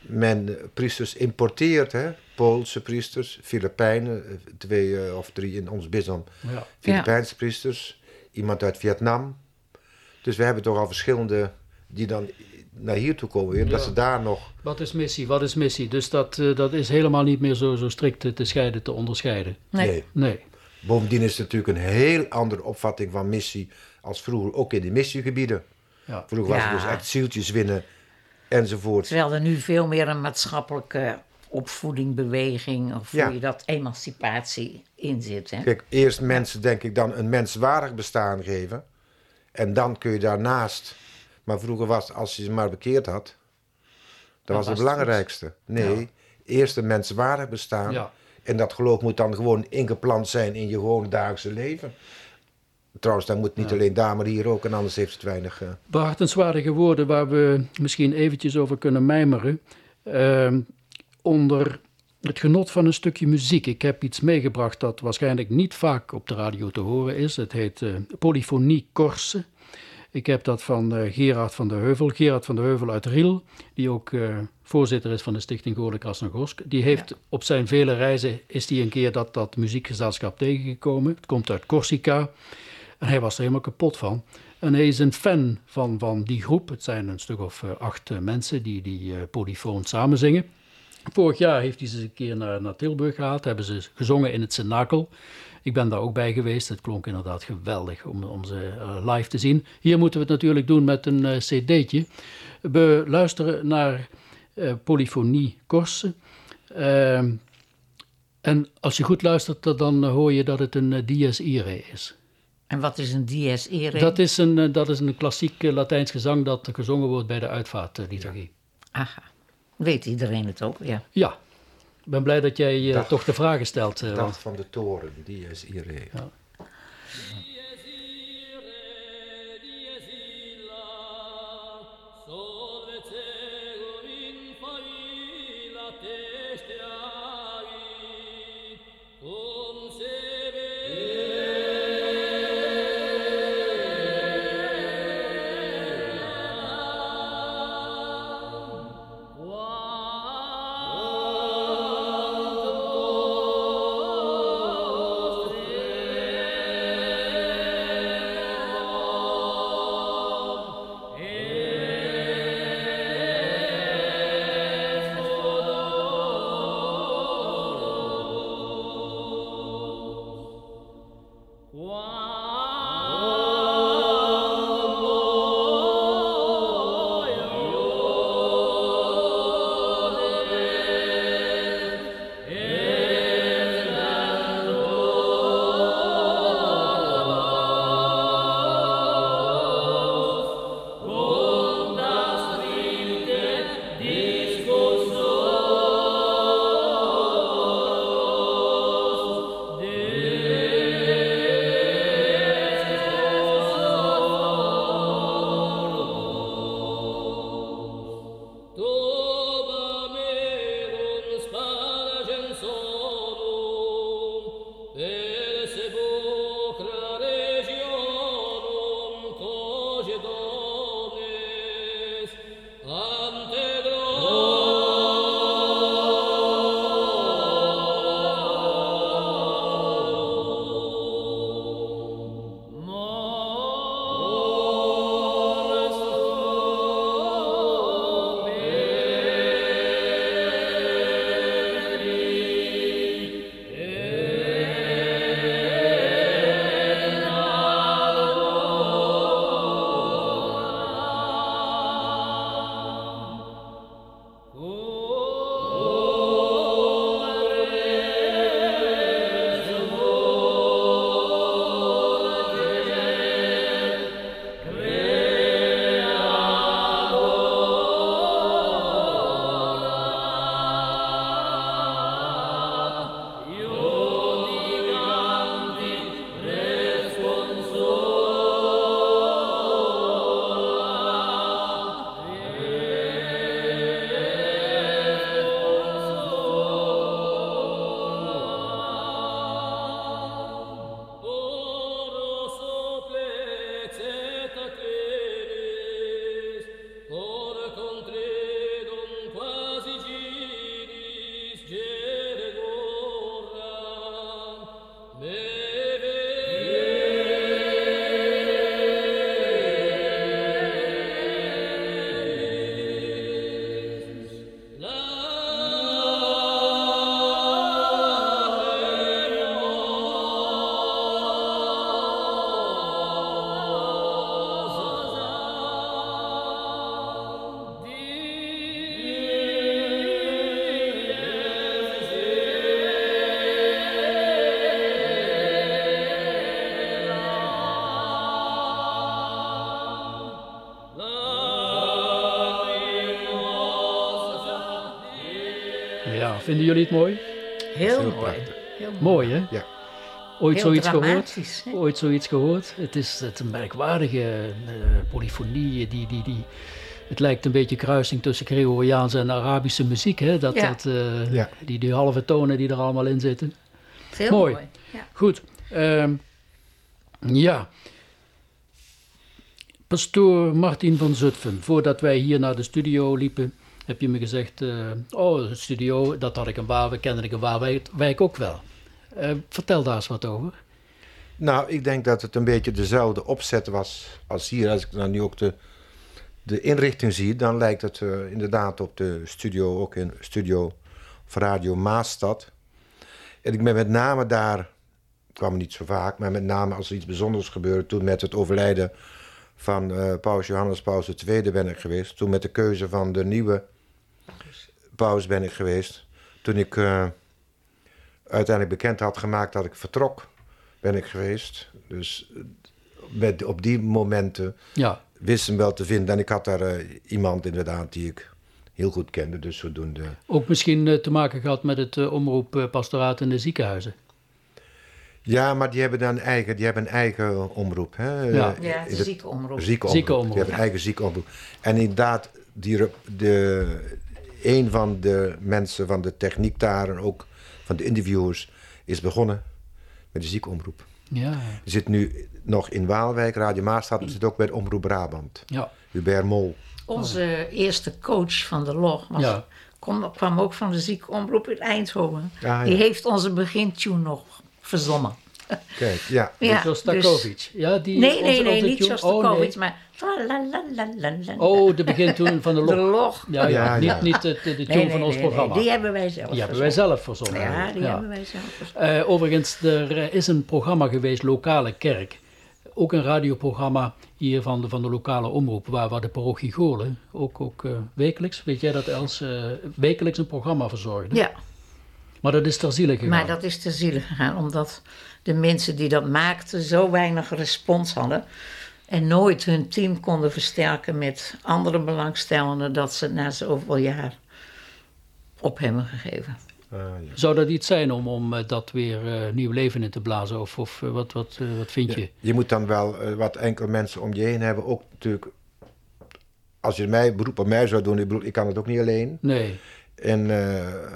Speaker 3: men priesters importeert, hè? Poolse priesters, Filipijnen, eh, twee eh, of drie in ons bisdom,
Speaker 1: ja.
Speaker 3: Filipijnse priesters, iemand uit Vietnam. Dus we hebben toch al verschillende die dan naar hier toe komen, weer, dat ze daar nog.
Speaker 1: Wat is missie? Wat is missie? Dus dat, eh, dat is helemaal niet meer zo, zo strikt te- te scheiden, te onderscheiden.
Speaker 2: Nee.
Speaker 1: Nee.
Speaker 3: Bovendien is het natuurlijk een heel andere opvatting van missie als vroeger, ook in de missiegebieden.
Speaker 1: Ja.
Speaker 3: Vroeger was het dus echt zieltjes winnen enzovoort.
Speaker 2: Terwijl er nu veel meer een maatschappelijke opvoeding, beweging, of
Speaker 3: Ja.
Speaker 2: hoe je dat, emancipatie in zit. Hè?
Speaker 3: Kijk, eerst mensen, denk ik, dan een menswaardig bestaan geven. En dan kun je daarnaast. Maar vroeger was, als je ze maar bekeerd had, dat was het
Speaker 2: was het
Speaker 3: belangrijkste. Nee,
Speaker 1: Ja.
Speaker 3: eerst een menswaardig bestaan.
Speaker 1: Ja.
Speaker 3: En dat geloof moet dan gewoon ingeplant zijn in je gewoon dagelijkse leven. Trouwens, dat moet niet alleen daar, maar hier ook. En anders heeft het weinig. eh,
Speaker 1: Behartenswaardige woorden waar we misschien eventjes over kunnen mijmeren. Ehm, onder het genot van een stukje muziek. Ik heb iets meegebracht dat waarschijnlijk niet vaak op de radio te horen is. Het heet eh, Polyfonie Corse. Ik heb dat van eh, Gerard van der Heuvel. Gerard van der Heuvel uit Riel, die ook voorzitter is van de stichting Goorlijk Krasnogorsk. Die heeft op zijn vele reizen, is die een keer dat, dat muziekgezelschap tegengekomen. Het komt uit Corsica. En hij was er helemaal kapot van. En hij is een fan van, van die groep. Het zijn een stuk of eh, acht eh, mensen die, die eh, polyfoon samen zingen. Vorig jaar heeft hij ze een keer naar, naar Tilburg gehaald. Hebben ze gezongen in het Cenakel. Ik ben daar ook bij geweest. Het klonk inderdaad geweldig om, om ze live te zien. Hier moeten we het natuurlijk doen met een cd'tje. We luisteren naar Polyfonie Korse. Ehm, en als je goed luistert, dan hoor je dat het een eh, dies irae is.
Speaker 2: En wat is een dies irae?
Speaker 1: Dat is een, eh, dat is een klassiek eh, Latijns gezang dat gezongen wordt bij de uitvaartliturgie.
Speaker 2: Aha. Weet iedereen het ook, ja.
Speaker 1: Ja, ik ben blij dat jij eh,
Speaker 3: Dag.
Speaker 1: toch de vragen stelt. eh,
Speaker 3: dag
Speaker 1: want
Speaker 3: van de toren, die is hier. eh.
Speaker 1: Ja. Vinden jullie het mooi?
Speaker 2: Heel,
Speaker 3: heel
Speaker 2: mooi. Heel mooi.
Speaker 1: Mooi, hè?
Speaker 3: Ja.
Speaker 1: Ooit
Speaker 2: Heel
Speaker 1: zoiets gehoord? Ooit zoiets gehoord? Het is het een merkwaardige eh, polyfonie. Die, die, die, het lijkt een beetje kruising tussen Gregoriaanse en Arabische muziek. Hè? Dat,
Speaker 2: Ja.
Speaker 1: dat, eh,
Speaker 3: Ja.
Speaker 1: die, die halve tonen die er allemaal in zitten.
Speaker 2: Heel
Speaker 1: Mooi.
Speaker 2: mooi. Ja.
Speaker 1: Goed. ehm, ja. Pastoor Martin van Zutphen, voordat wij hier naar de studio liepen, heb je me gezegd: eh, Oh, studio, dat had ik een waar, kende ik een waarwijk ook wel. Eh, vertel daar eens wat over.
Speaker 3: Nou, ik denk dat het een beetje dezelfde opzet was als hier. Als ik dan nu ook de, de inrichting zie, dan lijkt het eh, inderdaad op de studio, ook in studio of Radio Maastad. En ik ben met name daar, kwam niet zo vaak, maar met name als er iets bijzonders gebeurde, toen met het overlijden van eh, paus Johannes Paus II ben ik geweest. Toen met de keuze van de nieuwe paus ben ik geweest. Toen ik eh, uiteindelijk bekend had gemaakt dat ik vertrok, ben ik geweest. Dus eh, met, op die momenten
Speaker 1: Ja,
Speaker 3: wist hem wel te vinden. En ik had daar eh, iemand inderdaad die ik heel goed kende. Dus zodoende.
Speaker 1: ook misschien te maken gehad met het omroeppastoraat in de ziekenhuizen.
Speaker 3: Ja, maar die hebben dan eigen, die hebben een eigen omroep. Hè?
Speaker 1: Ja.
Speaker 2: Ziekenomroep.
Speaker 3: Ziekenomroep. Die hebben een eigen ziekenomroep. En inderdaad, die, rep- de, een van de mensen van de techniek daar en ook van de interviewers is begonnen met de ziekenomroep.
Speaker 1: Ja,
Speaker 3: Die zit nu nog in Waalwijk, Radio Maastad, maar zit ook bij Omroep Brabant.
Speaker 1: ja.
Speaker 3: Hubert Mol.
Speaker 2: Onze eerste coach van de log was,
Speaker 1: Ja.
Speaker 2: kom- kwam ook van de ziekenomroep in Eindhoven.
Speaker 3: Ah, ja.
Speaker 2: Die heeft onze begintune nog verzonnen.
Speaker 3: Kijk, ja.
Speaker 2: Ja,
Speaker 1: Shostakovich. Ja, die,
Speaker 2: Nee, nee,
Speaker 1: onze-
Speaker 2: nee, niet Shostakovich,
Speaker 1: Oh, nee.
Speaker 2: maar...
Speaker 1: Oh, de begin van de log.
Speaker 2: De log.
Speaker 1: Ja, ja,
Speaker 3: Ja, ja.
Speaker 1: Niet, niet de, de, de tune
Speaker 2: Nee, nee,
Speaker 1: van ons
Speaker 2: nee, nee,
Speaker 1: programma.
Speaker 2: Die hebben wij zelf
Speaker 1: Die hebben wij zelf verzonnen.
Speaker 2: Ja, die
Speaker 1: Ja.
Speaker 2: hebben wij zelf verzonnen.
Speaker 1: Eh, overigens, er eh, is een programma geweest, Lokale Kerk. Ook een radioprogramma hier van de, van de lokale omroep, waar, waar de parochie Goorlen ook, ook eh, wekelijks, weet jij dat Els, eh, wekelijks een programma verzorgde.
Speaker 2: Ja,
Speaker 1: Maar dat is ter ziele gegaan.
Speaker 2: maar dat is te ziele gegaan, omdat de mensen die dat maakten zo weinig respons hadden. En nooit hun team konden versterken met andere belangstellenden, dat ze na zoveel jaar op hebben gegeven.
Speaker 3: Ah, ja.
Speaker 1: Zou dat iets zijn om, om eh, dat weer eh, nieuw leven in te blazen? Of, of eh, wat, wat, eh, wat vind je?
Speaker 3: Je moet dan wel wat enkele mensen om je heen hebben. Ook natuurlijk, als je mij beroep op mij zou doen, ik, bedoel, ik kan het ook niet alleen.
Speaker 1: Nee.
Speaker 3: En eh,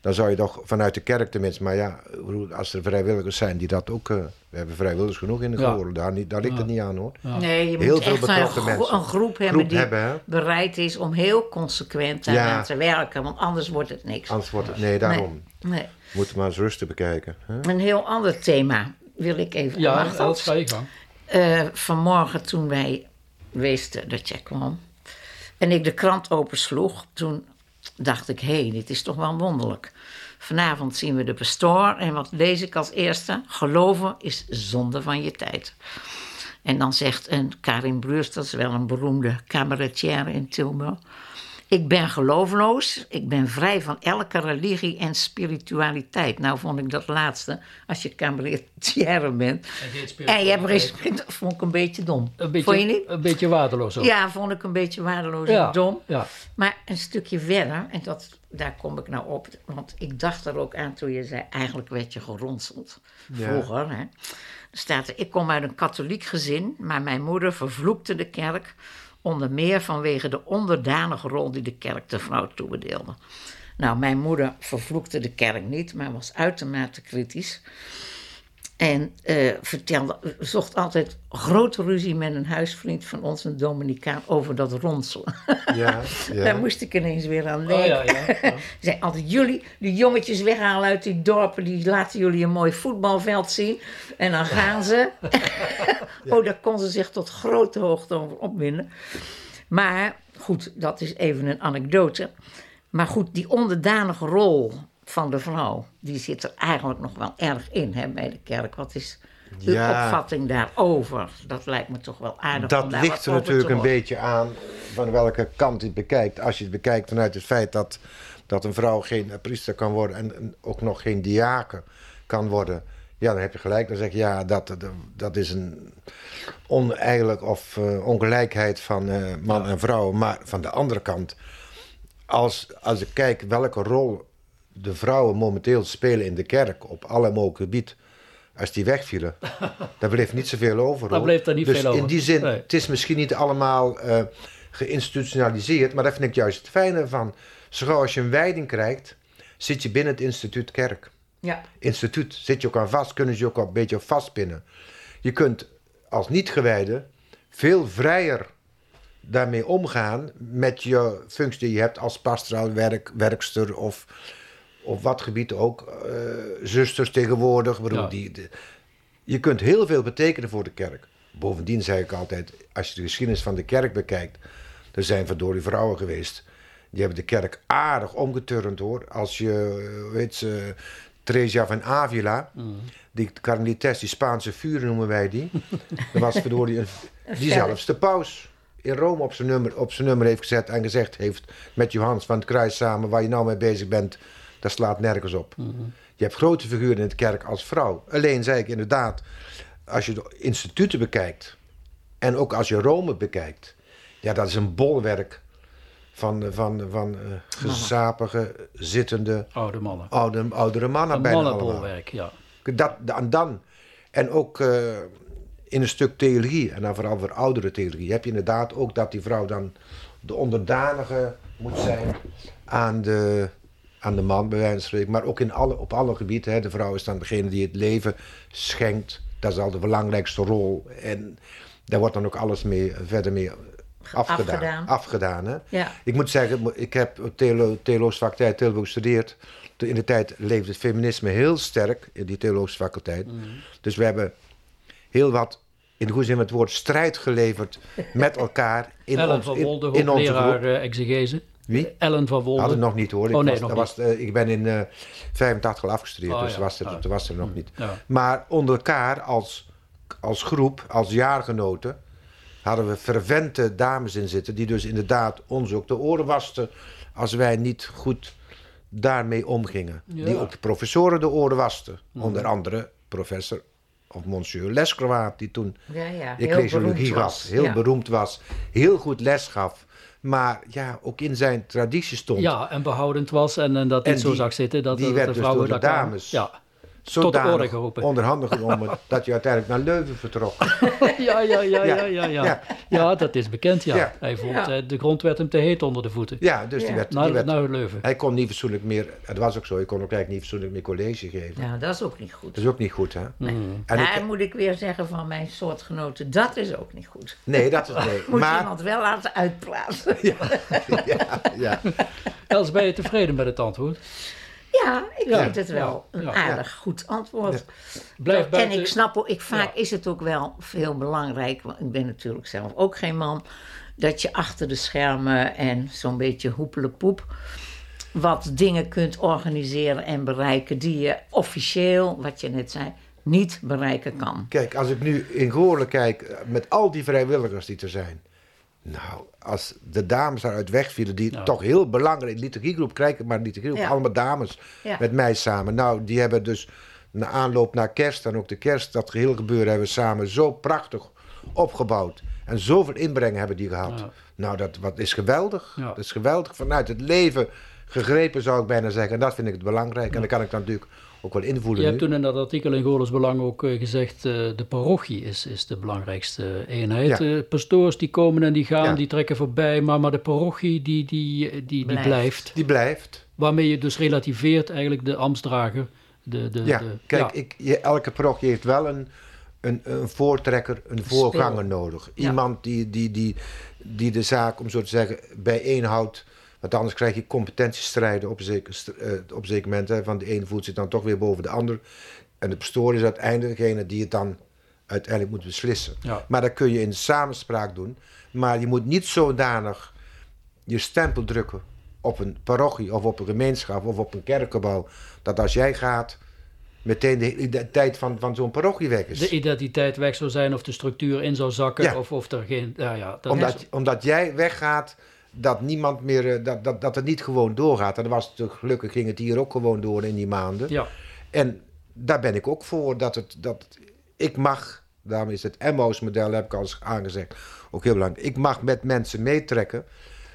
Speaker 3: dan zou je toch vanuit de kerk tenminste, maar ja, ik als er vrijwilligers zijn die dat ook. eh, we hebben vrijwilligers genoeg in de
Speaker 1: Ja.
Speaker 3: gehoor, daar, niet, daar ligt het niet aan hoor.
Speaker 1: Ja.
Speaker 2: Nee, je
Speaker 3: Heel
Speaker 2: moet
Speaker 3: veel
Speaker 2: echt een,
Speaker 3: betrokken
Speaker 2: gro-
Speaker 3: mensen.
Speaker 2: een groep hebben
Speaker 3: Groep
Speaker 2: die
Speaker 3: hebben,
Speaker 2: bereid is om heel consequent
Speaker 3: Ja.
Speaker 2: daaraan te werken, want anders wordt het niks.
Speaker 3: Anders wordt het, nee, daarom.
Speaker 2: Nee.
Speaker 3: We moeten maar eens rustig bekijken. Hè?
Speaker 2: Een heel ander thema wil ik even
Speaker 1: Ja,
Speaker 2: dat?
Speaker 1: Ga je gang.
Speaker 2: Eh, vanmorgen toen wij wisten dat jij kwam en ik de krant opensloeg, toen dacht ik, hé, dit is toch wel wonderlijk. Vanavond zien we de pastoor en wat lees ik als eerste? Geloven is zonde van je tijd. En dan zegt een Karin Bruurs, dat is wel een beroemde cabaretière in Tilburg. Ik ben geloofloos, ik ben vrij van elke religie en spiritualiteit. Nou vond ik dat laatste, als je cabaretière bent. En je hebt respect, dat vond ik een beetje dom.
Speaker 1: Een beetje,
Speaker 2: Vond je niet?
Speaker 1: Een beetje waardeloos ook.
Speaker 2: Ja, vond ik een beetje waardeloos
Speaker 1: Ja,
Speaker 2: en dom.
Speaker 1: ja.
Speaker 2: Maar een stukje verder, en dat, daar kom ik nou op, want ik dacht er ook aan toen je zei, eigenlijk werd je geronseld.
Speaker 3: Ja.
Speaker 2: Vroeger, hè. Er staat er, ik kom uit een katholiek gezin, maar mijn moeder vervloekte de kerk, onder meer vanwege de onderdanige rol die de kerk de vrouw toebedeelde. Nou, mijn moeder vervloekte de kerk niet, maar was uitermate kritisch. En eh, vertelde, zocht altijd grote ruzie met een huisvriend van ons, een Dominicaan, over dat ronselen.
Speaker 3: Ja, ja.
Speaker 2: Daar moest ik ineens weer aan
Speaker 1: Oh
Speaker 2: denken.
Speaker 1: ja, ja. ja.
Speaker 2: zei altijd, jullie, die jongetjes weghalen uit die dorpen, die laten jullie een mooi voetbalveld zien. En dan gaan ze. oh, daar kon ze zich tot grote hoogte over opwinden. Maar goed, dat is even een anekdote. Maar goed, die onderdanige rol van de vrouw, die zit er eigenlijk nog wel erg in hè, bij de kerk. Wat is uw
Speaker 3: Ja.
Speaker 2: opvatting daarover? Dat lijkt me toch wel aardig.
Speaker 3: Dat ligt er natuurlijk een beetje aan van welke kant je het bekijkt. Als je het bekijkt vanuit het feit dat, dat een vrouw geen priester kan worden en, ook nog geen diaken kan worden. Ja, dan heb je gelijk. Dan zeg je ja, dat, dat, dat is een oneigenlijk of eh, ongelijkheid van eh, man en vrouw. Maar van de andere kant, als, als ik kijk welke rol de vrouwen momenteel spelen in de kerk op alle mogelijke gebied. Als die wegvielen, daar bleef niet zoveel over.
Speaker 1: Daar bleef er niet
Speaker 3: dus
Speaker 1: veel over.
Speaker 3: in die zin,
Speaker 1: Nee.
Speaker 3: het is misschien niet allemaal eh, geïnstitutionaliseerd, maar dat vind ik juist het fijne van. Zo als je een wijding krijgt, zit je binnen het instituut kerk.
Speaker 2: Ja,
Speaker 3: Instituut, zit je ook aan vast, kunnen ze je ook al een beetje vastpinnen. Je kunt als niet-gewijde veel vrijer daarmee omgaan met je functie die je hebt als pastoraal werk, werkster of op wat gebied ook, eh, zusters tegenwoordig. Ik bedoel,
Speaker 1: Ja.
Speaker 3: die, de- je kunt heel veel betekenen voor de kerk. Bovendien zeg ik altijd, als je de geschiedenis van de kerk bekijkt, er zijn verdorie vrouwen geweest. Die hebben de kerk aardig omgeturnd hoor. Als je, eh, weet ze, Theresia van Avila, die Carmelites, die Spaanse vuren noemen wij die. Dat was verdorie een, die zelfs de paus in Rome op zijn, nummer, op zijn nummer heeft gezet en gezegd heeft met Johannes van het Kruis samen, waar je nou mee bezig bent, dat slaat nergens op. Je hebt grote figuren in de kerk als vrouw. Alleen zei ik inderdaad, als je de instituten bekijkt en ook als je Rome bekijkt, ja, dat is een bolwerk van, van, van eh, gezapige, zittende,
Speaker 1: Oude mannen.
Speaker 3: oude, oudere mannen
Speaker 1: Een
Speaker 3: bijna
Speaker 1: mannenbolwerk, ja.
Speaker 3: Dat, en dan, en ook eh, in een stuk theologie, en dan vooral voor oudere theologie, heb je inderdaad ook dat die vrouw dan de onderdanige moet zijn aan de, aan de man, bij wijze van spreken. Maar ook in alle, op alle gebieden. Hè. De vrouw is dan degene die het leven schenkt. Dat is al de belangrijkste rol. En daar wordt dan ook alles mee, verder mee afgedaan.
Speaker 2: Afgedaan.
Speaker 3: afgedaan hè.
Speaker 2: ja.
Speaker 3: Ik moet zeggen, ik heb theolo theologische faculteit Tilburg gestudeerd. In de tijd leefde het feminisme heel sterk in die theologische faculteit. Dus we hebben heel wat, in de goede zin van het woord, strijd geleverd met elkaar in,
Speaker 1: Ellen
Speaker 3: ons,
Speaker 1: van
Speaker 3: in,
Speaker 1: Wolde,
Speaker 3: in onze groep.
Speaker 1: eh, exegese.
Speaker 3: Wie?
Speaker 1: Ellen van Wolde.
Speaker 3: Hadden nog niet hoor. Ik,
Speaker 1: Oh, nee,
Speaker 3: was,
Speaker 1: nog
Speaker 3: was, eh, ik ben in eh 85 al afgestudeerd,
Speaker 1: Oh,
Speaker 3: dus
Speaker 1: ja.
Speaker 3: was er,
Speaker 1: Ah.
Speaker 3: was er nog niet.
Speaker 1: Ja.
Speaker 3: Maar onder elkaar als, als groep, als jaargenoten, hadden we fervente dames in zitten... die dus inderdaad ons ook de oren wasten als wij niet goed daarmee omgingen.
Speaker 1: Ja.
Speaker 3: Die ook de professoren de oren wasten. Onder andere professor of monsieur Lescroix, die toen
Speaker 2: Ja, ja.
Speaker 3: ecclesiologie
Speaker 2: was.
Speaker 3: heel
Speaker 2: ja.
Speaker 3: beroemd was, heel goed les gaf... maar ja, ook in zijn traditie stond.
Speaker 1: Ja, en behoudend was en, en dat
Speaker 3: En
Speaker 1: niet zo
Speaker 3: die-
Speaker 1: zag zitten. Dat,
Speaker 3: die
Speaker 1: dat
Speaker 3: werd
Speaker 1: de
Speaker 3: dus
Speaker 1: vrouwen
Speaker 3: door de dames
Speaker 1: Ja.
Speaker 3: Zodanig
Speaker 1: orde geroepen.
Speaker 3: onderhanden genomen dat je uiteindelijk naar Leuven vertrok.
Speaker 1: Ja, ja, ja, ja,
Speaker 3: Ja.
Speaker 1: ja, ja.
Speaker 3: Ja.
Speaker 1: Ja, dat is bekend, ja.
Speaker 3: Ja.
Speaker 1: Hij vond,
Speaker 2: Ja.
Speaker 1: eh, de grond werd hem te heet onder de voeten.
Speaker 3: Ja, dus die werd, die
Speaker 1: Naar,
Speaker 3: werd,
Speaker 1: naar Leuven.
Speaker 3: hij kon niet fatsoenlijk meer, het was ook zo, hij kon ook eigenlijk niet fatsoenlijk meer college geven.
Speaker 2: Ja, dat is ook niet goed.
Speaker 3: Dat is ook niet goed, hè?
Speaker 1: Mm.
Speaker 3: En
Speaker 2: Daar
Speaker 3: ik,
Speaker 2: moet ik weer zeggen van mijn soortgenoten, dat is ook niet goed.
Speaker 3: nee, dat is nee.
Speaker 2: Moet
Speaker 3: Maar,
Speaker 2: iemand wel laten uitplaatsen.
Speaker 3: ja, ja,
Speaker 1: Els, ben je tevreden met het antwoord?
Speaker 2: Ja, ik
Speaker 1: Ja,
Speaker 2: vind het wel
Speaker 1: ja,
Speaker 2: een aardig goed antwoord.
Speaker 1: Blijf
Speaker 2: en
Speaker 1: buiten...
Speaker 2: ik snap ook, ik, vaak is het ook wel veel belangrijk, want ik ben natuurlijk zelf ook geen man, dat je achter de schermen en zo'n beetje hoepelepoep wat dingen kunt organiseren en bereiken die je officieel, wat je net zei, niet bereiken kan.
Speaker 3: Kijk, als ik nu in Goorlen kijk, eh, met al die vrijwilligers die er zijn. Nou, als de dames daaruit wegvielen, die toch heel belangrijk, liturgiegroep krijgen, maar liturgiegroep,
Speaker 2: Ja.
Speaker 3: allemaal dames
Speaker 2: Ja.
Speaker 3: met mij samen. Nou, die hebben dus na aanloop naar kerst en ook de kerst, dat geheel gebeuren, hebben we samen zo prachtig opgebouwd. En zoveel inbreng hebben die gehad.
Speaker 1: Ja.
Speaker 3: Nou, dat wat is geweldig.
Speaker 1: Ja.
Speaker 3: Dat is geweldig. Vanuit het leven gegrepen, zou ik bijna zeggen. En dat vind ik het belangrijk. En dat kan ik dan natuurlijk ook wel invoelen
Speaker 1: Je
Speaker 3: nu.
Speaker 1: hebt toen in dat artikel in Goorles Belang ook eh, gezegd, eh, de parochie is, is de belangrijkste eenheid.
Speaker 3: Ja.
Speaker 1: Eh, pastoors die komen en die gaan,
Speaker 3: Ja.
Speaker 1: die trekken voorbij, maar, maar de parochie die, die, die, die
Speaker 2: Blijft.
Speaker 1: blijft.
Speaker 3: Die blijft.
Speaker 1: Waarmee je dus relativeert eigenlijk de ambtsdrager De, de,
Speaker 3: Ja,
Speaker 1: de-
Speaker 3: kijk,
Speaker 1: ja.
Speaker 3: Ik, je, elke parochie heeft wel een, een, een voortrekker, een voorganger nodig.
Speaker 2: Ja.
Speaker 3: Iemand die, die, die, die de zaak, om zo te zeggen, bijeenhoudt. Want anders krijg je competentiestrijden op zeker, eh, op zeker moment. Hè, van de ene voelt zich dan toch weer boven de ander. En de pastoor is uiteindelijk degene die het dan uiteindelijk moet beslissen.
Speaker 1: Ja.
Speaker 3: Maar dat kun je in samenspraak doen. Maar je moet niet zodanig je stempel drukken op een parochie of op een gemeenschap of op een kerkgebouw. Dat als jij gaat, meteen de identiteit van, van zo'n parochie weg is.
Speaker 1: de identiteit weg zou zijn of de structuur in zou zakken
Speaker 3: Ja.
Speaker 1: of, of er geen... Ja, ja, dat
Speaker 3: omdat,
Speaker 1: is,
Speaker 3: omdat jij weggaat, dat niemand meer, eh, dat, dat, dat het niet gewoon doorgaat. En dat was natuurlijk, gelukkig ging het hier ook gewoon door in die maanden.
Speaker 1: ja,
Speaker 3: En daar ben ik ook voor, dat het, dat ik mag, daarom is het Emmaus-model, heb ik al eens aangezegd, ook heel belangrijk. Ik mag met mensen meetrekken,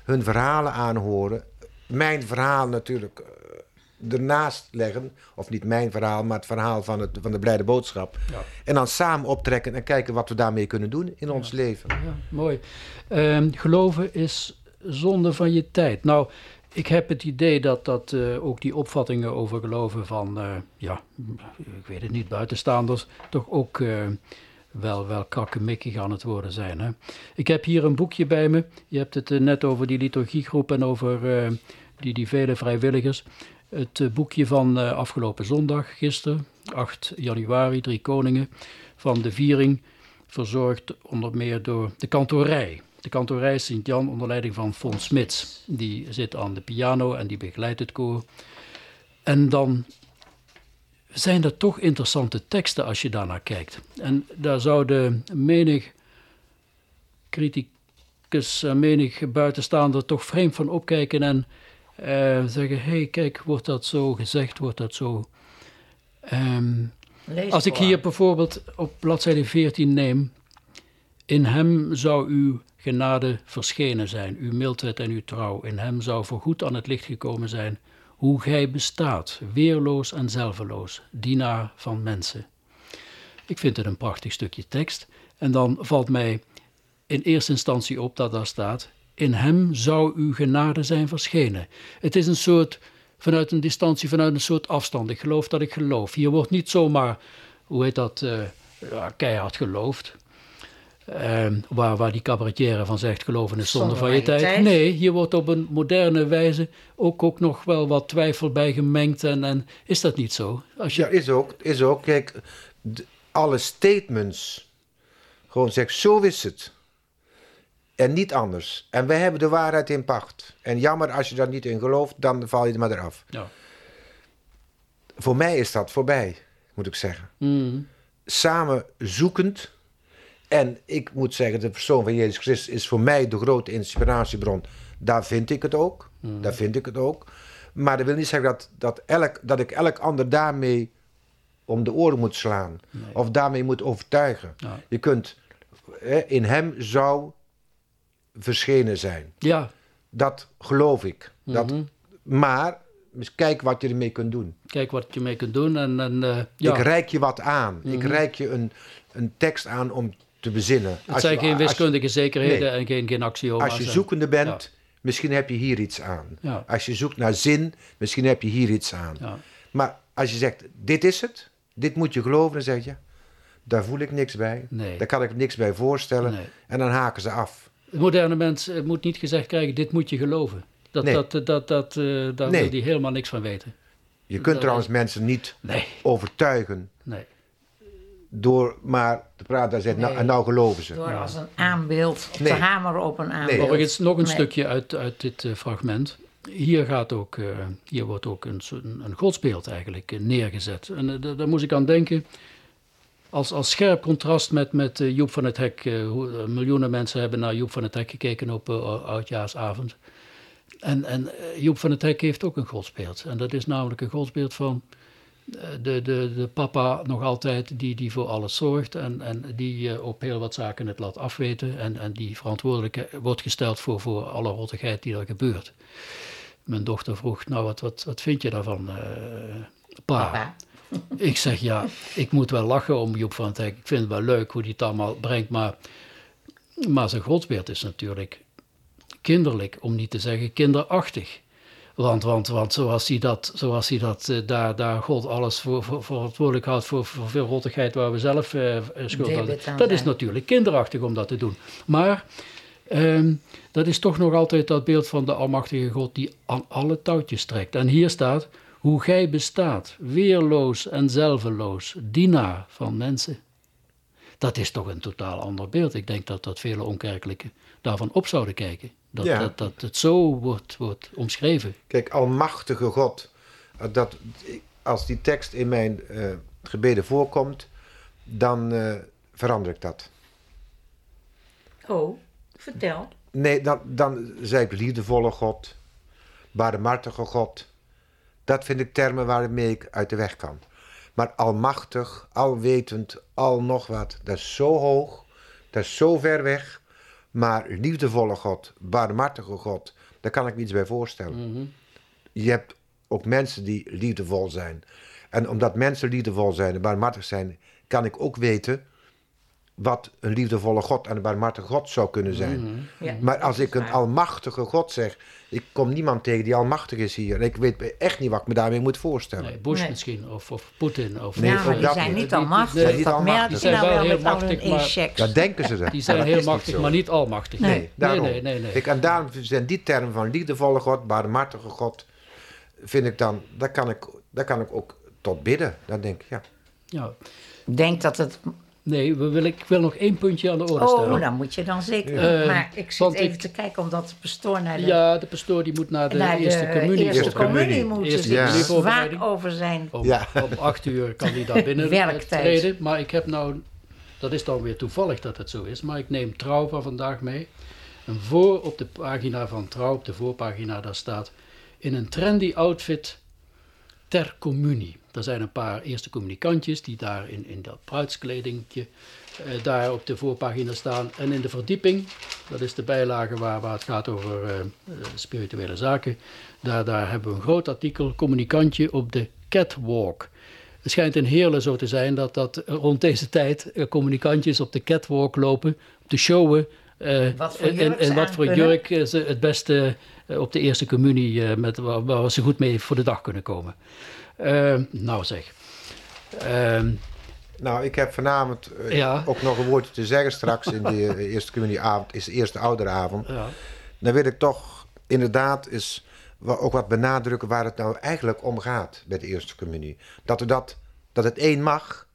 Speaker 3: hun verhalen aanhoren, mijn verhaal natuurlijk eh, ernaast leggen, of niet mijn verhaal, maar het verhaal van, het, van de blijde boodschap.
Speaker 1: Ja.
Speaker 3: En dan samen optrekken en kijken wat we daarmee kunnen doen in ons leven.
Speaker 1: ja, mooi. Ehm, geloven is zonde van je tijd. Nou, ik heb het idee dat, dat eh, ook die opvattingen over geloven van, eh, ja, ik weet het niet, buitenstaanders, toch ook eh, wel, wel krakkemikkig aan het worden zijn. Hè? Ik heb hier een boekje bij me. Je hebt het net over die liturgiegroep en over die, die vele vrijwilligers. Het boekje van afgelopen zondag, gisteren, 8 januari, Drie Koningen, van de viering, verzorgd onder meer door de kantorij. De kantorij Sint-Jan onder leiding van Fons Smits. Die zit aan de piano en die begeleidt het koor. En dan zijn er toch interessante teksten als je daarnaar kijkt. En daar zouden menig criticus en menig buitenstaander toch vreemd van opkijken en eh, zeggen: hé, hey, kijk, wordt dat zo gezegd, wordt dat zo. Ehm, als ik hier bijvoorbeeld op bladzijde 14 neem. In hem zou uw genade verschenen zijn, uw mildheid en uw trouw. In hem zou voorgoed aan het licht gekomen zijn hoe gij bestaat, weerloos en zelveloos, dienaar van mensen. Ik vind het een prachtig stukje tekst. En dan valt mij in eerste instantie op dat daar staat: In hem zou uw genade zijn verschenen. Het is een soort, vanuit een distantie, vanuit een soort afstand. Ik geloof dat ik geloof. Hier wordt niet zomaar, hoe heet dat, eh, keihard geloofd. Ehm, waar, waar die cabaretière van zegt, geloven is zonde van je tijd. Nee, hier wordt op een moderne wijze ook, ook nog wel wat twijfel bij gemengd. En, en is dat niet zo? Als je,
Speaker 3: Ja, is ook. Is ook. Kijk, alle statements. Gewoon zeg, zo is het. En niet anders. En wij hebben de waarheid in pacht. En jammer, als je daar niet in gelooft, dan val je er maar eraf.
Speaker 1: ja.
Speaker 3: Voor mij is dat voorbij, moet ik zeggen.
Speaker 1: Mm,
Speaker 3: Samen zoekend. En ik moet zeggen, de persoon van Jezus Christus is voor mij de grote inspiratiebron. Daar vind ik het ook. Daar vind ik het ook. Maar dat wil niet zeggen dat, dat, elk, dat ik elk ander daarmee om de oren moet slaan. Of daarmee moet overtuigen.
Speaker 1: Ja.
Speaker 3: Je kunt, hè, in hem zou verschenen zijn.
Speaker 1: ja,
Speaker 3: Dat geloof ik. Dat,
Speaker 1: Mhm.
Speaker 3: Maar kijk wat je ermee kunt doen.
Speaker 1: kijk wat je mee kunt doen. En, en eh, ja,
Speaker 3: Ik reik je wat aan. Ik
Speaker 1: Mhm.
Speaker 3: reik je een, een tekst aan om te bezinnen.
Speaker 1: het
Speaker 3: Als
Speaker 1: zijn
Speaker 3: je-
Speaker 1: geen wiskundige zekerheden
Speaker 3: Nee.
Speaker 1: en geen, geen axioma's.
Speaker 3: Als je
Speaker 1: en-
Speaker 3: zoekende bent, misschien heb je hier iets aan.
Speaker 1: Ja.
Speaker 3: Als je zoekt naar zin, misschien heb je hier iets aan.
Speaker 1: Ja.
Speaker 3: Maar als je zegt, dit is het, dit moet je geloven, dan zeg je, daar voel ik niks bij.
Speaker 1: Nee.
Speaker 3: Daar kan ik niks bij voorstellen.
Speaker 1: Nee.
Speaker 3: En dan haken ze af.
Speaker 1: De moderne mens eh, moet niet gezegd krijgen, dit moet je geloven. Dat,
Speaker 3: Nee.
Speaker 1: dat, dat, dat, dat, eh, daar
Speaker 3: Nee.
Speaker 1: wil hij helemaal niks van weten.
Speaker 3: Je kunt
Speaker 1: Dat
Speaker 3: trouwens
Speaker 1: is-
Speaker 3: mensen niet
Speaker 1: Nee,
Speaker 3: overtuigen
Speaker 1: nee.
Speaker 3: Door maar te praten en zeggen, nou,
Speaker 2: Nee.
Speaker 3: en nou geloven ze.
Speaker 2: Door als een aanbeeld
Speaker 3: Nee.
Speaker 2: te hameren op een aanbeeld.
Speaker 1: Overigens nog een
Speaker 2: Nee.
Speaker 1: stukje uit, uit dit eh, fragment. Hier, gaat ook, eh, hier wordt ook een, een, een godsbeeld eigenlijk eh, neergezet. En daar- daar moest ik aan denken. Als, als scherp contrast met, met Joep van het Hek. hoe, miljoenen mensen hebben naar Joep van het Hek gekeken op oudjaarsavond. En, en Joep van het Hek heeft ook een godsbeeld. En dat is namelijk een godsbeeld van de, de, de papa nog altijd die, die voor alles zorgt. En, en die eh, op heel wat zaken het laat afweten. En, en die verantwoordelijk eh, wordt gesteld voor, voor alle rottigheid die er gebeurt. Mijn dochter vroeg, nou wat, wat, wat vind je daarvan, eh, pa?
Speaker 2: Papa.
Speaker 1: Ik zeg ja, ik moet wel lachen om Joep van het Hek. Ik vind het wel leuk hoe hij het allemaal brengt. Maar, maar zijn godsbeeld is natuurlijk kinderlijk, om niet te zeggen kinderachtig. Want, want, want zoals hij dat, zoals hij dat eh, daar, daar God alles voor, voor, verantwoordelijk houdt voor, voor veel rottigheid waar we zelf eh, schuld aan
Speaker 2: aan
Speaker 1: Dat is natuurlijk kinderachtig om dat te doen. Maar ehm, dat is toch nog altijd dat beeld van de Almachtige God die aan alle touwtjes trekt. En hier staat, hoe gij bestaat, weerloos en zelveloos, dienaar van mensen. Dat is toch een totaal ander beeld. Ik denk dat dat vele onkerkelijken daarvan op zouden kijken. Dat,
Speaker 3: Ja.
Speaker 1: dat, dat het zo wordt, wordt omschreven.
Speaker 3: Kijk, Almachtige God, eh, dat, als die tekst in mijn eh, gebeden voorkomt, dan eh, verander ik dat.
Speaker 2: Oh, vertel.
Speaker 3: Nee, dan, dan zei ik liefdevolle God, barmhartige God. Dat vind ik termen waarmee ik uit de weg kan. Maar almachtig, alwetend, al nog wat, dat is zo hoog, dat is zo ver weg. Maar liefdevolle God, barmhartige God, daar kan ik me iets bij voorstellen. Je hebt ook mensen die liefdevol zijn. En omdat mensen liefdevol zijn en barmhartig zijn, kan ik ook weten wat een liefdevolle God en een barmhartige God zou kunnen zijn.
Speaker 2: Ja,
Speaker 3: Maar
Speaker 2: dat
Speaker 3: als ik een almachtige God zeg, ik kom niemand tegen die almachtig is hier. En ik weet echt niet wat ik me daarmee moet voorstellen.
Speaker 1: Nee, Bush
Speaker 2: Nee.
Speaker 1: misschien, of, of Poetin. Of,
Speaker 3: Nee,
Speaker 2: maar die
Speaker 3: dat
Speaker 2: zijn
Speaker 3: niet.
Speaker 2: almachtig.
Speaker 3: zijn niet
Speaker 2: dat
Speaker 3: almachtig.
Speaker 2: merk
Speaker 3: Die
Speaker 2: je
Speaker 1: zijn
Speaker 2: nou
Speaker 1: wel
Speaker 2: wel
Speaker 1: heel
Speaker 2: met al hun
Speaker 1: machtig, maar-.
Speaker 3: Dat denken ze.
Speaker 1: Die zijn
Speaker 3: dat
Speaker 1: heel machtig, maar niet almachtig.
Speaker 3: Nee,
Speaker 1: nee,
Speaker 3: daarom.
Speaker 1: nee, nee. nee.
Speaker 3: Ik, en daarom zijn die termen van liefdevolle God, barmhartige God, vind ik dan, daar kan ik, daar kan ik ook tot bidden. Dan denk ik, ja.
Speaker 1: Ja.
Speaker 2: Ik denk dat het...
Speaker 1: Nee, we willen, ik wil nog één puntje aan de orde
Speaker 2: Oh,
Speaker 1: stellen.
Speaker 2: dan moet je dan zeker...
Speaker 1: Ja.
Speaker 2: maar ik zit
Speaker 1: want
Speaker 2: even
Speaker 1: ik-
Speaker 2: te kijken omdat de pastoor naar de,
Speaker 1: Ja, de pastoor die moet naar de
Speaker 2: naar de
Speaker 1: eerste communie.
Speaker 2: eerste
Speaker 3: Eerste
Speaker 2: communie moet.
Speaker 1: Eerste
Speaker 2: Dus ik
Speaker 3: communie
Speaker 2: zwaar over zijn...
Speaker 1: Om,
Speaker 3: Ja.
Speaker 1: om acht uur kan hij daar binnen
Speaker 2: Werktijd.
Speaker 1: treden. Maar ik heb nou, dat is dan weer toevallig dat het zo is, maar ik neem Trouw van vandaag mee. En voor op de pagina van Trouw, op de voorpagina, daar staat in een trendy outfit ter communie. Er zijn een paar eerste communicantjes die daar in, in dat bruidskledingje eh, daar op de voorpagina staan. En in de verdieping, dat is de bijlage waar, waar het gaat over eh, eh, spirituele zaken, daar, daar hebben we een groot artikel, communicantje op de catwalk. Het schijnt in Heerlen zo te zijn dat, dat rond deze tijd communicantjes op de catwalk lopen, te showen. Eh,
Speaker 2: Wat voor
Speaker 1: en,
Speaker 2: ze
Speaker 1: wat voor
Speaker 2: kunnen.
Speaker 1: jurk eh, ze het beste eh, op de eerste communie, eh, met, waar, waar ze goed mee voor de dag kunnen komen. Eh, nou zeg. Ehm,
Speaker 3: Nou, ik heb vanavond eh,
Speaker 1: Ja.
Speaker 3: ook nog een woordje te zeggen straks in de eh, eerste communieavond, is de eerste ouderavond.
Speaker 1: ja.
Speaker 3: Dan wil ik toch inderdaad eens wa- ook wat benadrukken waar het nou eigenlijk om gaat bij de eerste communie. Dat, er dat, dat het één mag,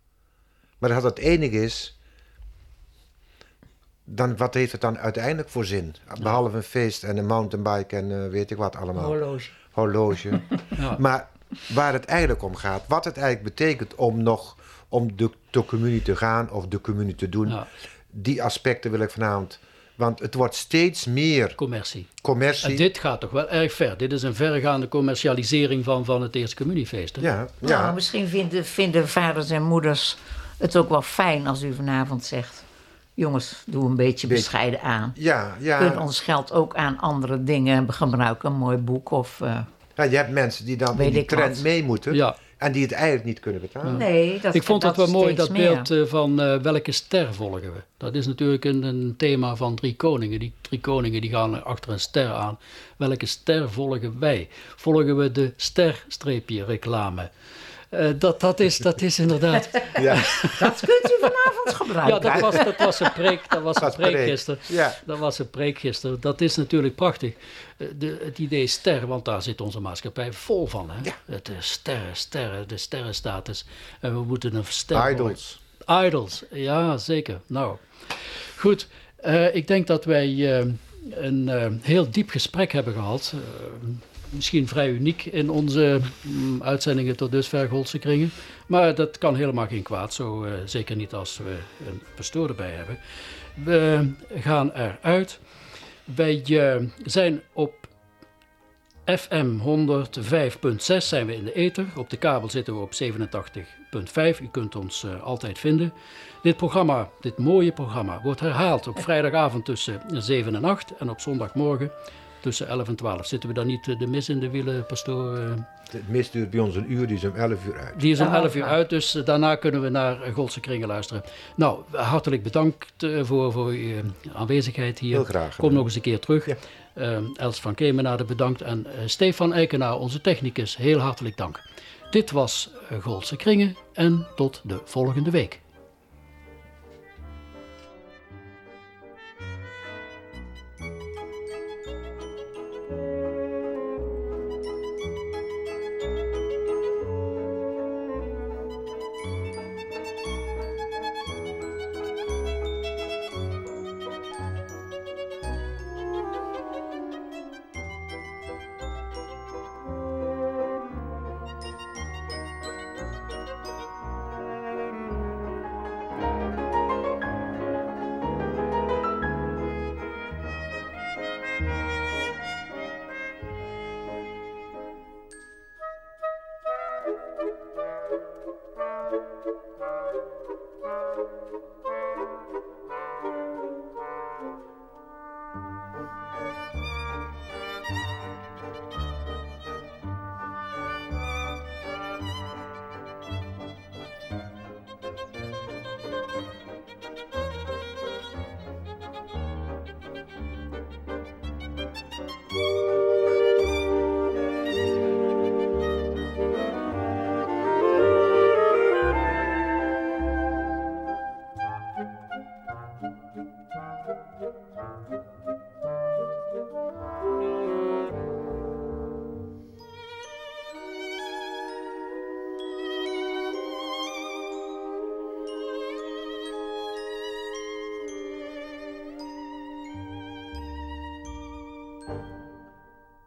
Speaker 3: maar dat het enig is, dan wat heeft het dan uiteindelijk voor zin? Behalve een feest en een mountainbike en eh, weet ik wat allemaal.
Speaker 2: Horloge.
Speaker 3: Horloge.
Speaker 1: Ja.
Speaker 3: Maar waar het eigenlijk om gaat, wat het eigenlijk betekent om nog om de, de communie te gaan of de communie te doen,
Speaker 1: Ja.
Speaker 3: die aspecten wil ik vanavond. Want het wordt steeds meer
Speaker 1: commercie.
Speaker 3: commercie.
Speaker 1: En dit gaat toch wel erg ver. Dit is een verregaande commercialisering van, van het eerste communiefeest. Hè?
Speaker 3: Ja,
Speaker 2: Nou,
Speaker 3: ja.
Speaker 2: misschien vinden, vinden vaders en moeders het ook wel fijn als u vanavond zegt... jongens, doe een beetje bescheiden aan.
Speaker 3: Ja, ja.
Speaker 2: Kun ons geld ook aan andere dingen gebruiken. Een mooi boek of... eh,
Speaker 3: ja, je hebt mensen die dan in die trend
Speaker 2: wat.
Speaker 3: mee moeten
Speaker 1: Ja.
Speaker 3: en die het eigenlijk niet kunnen betalen.
Speaker 2: nee, dat
Speaker 1: ik vond het wel mooi, dat
Speaker 2: meer.
Speaker 1: beeld eh, van eh, welke ster volgen we. Dat is natuurlijk een, een thema van drie koningen. Die drie koningen die gaan achter een ster aan. Welke ster volgen wij? Volgen we de ster-reclame? Eh, dat, dat, is, dat is inderdaad...
Speaker 3: Ja,
Speaker 2: Dat kunt u vanavond
Speaker 1: Ja,
Speaker 2: gebruiken.
Speaker 1: dat was, dat was een preek, dat was een preek
Speaker 3: preek.
Speaker 1: gisteren.
Speaker 3: Ja.
Speaker 1: Dat was een preek gisteren. Dat is natuurlijk prachtig. Eh, De, het idee ster, want daar zit onze maatschappij vol van. Hè? Het is sterren, sterren, de sterrenstatus. En we moeten een ster
Speaker 3: Idols.
Speaker 1: Idols, ja zeker. Nou, goed. Eh, ik denk dat wij eh, een eh, heel diep gesprek hebben gehad. Eh, misschien vrij uniek in onze mm, uitzendingen tot dusver Goldse Kringen. Maar dat kan helemaal geen kwaad. Zo, eh, zeker niet als we een pastoor erbij hebben. We gaan eruit. Wij eh, zijn op FM 105.6 zijn we in de ether. Op de kabel zitten we op 87.5. U kunt ons eh, altijd vinden. Dit programma, dit mooie programma, wordt herhaald op vrijdagavond tussen 7 en 8. En op zondagmorgen tussen 11 en 12. Zitten we dan niet eh, de mis in de wielen, pastoor?
Speaker 3: Het mis duurt bij ons een uur, die is om 11 uur uit.
Speaker 1: Die is om
Speaker 2: Ja,
Speaker 1: 11 uur uit, dus eh, daarna kunnen we naar eh, Goldse Kringen luisteren. Nou, hartelijk bedankt voor, voor uw aanwezigheid hier.
Speaker 3: Heel graag
Speaker 1: Kom nog eens een keer terug.
Speaker 3: Ja.
Speaker 1: Ehm, Els van Kemenade bedankt en Stefan Eikenaar, onze technicus, heel hartelijk dank. Dit was Goolse Kringen en tot de volgende week.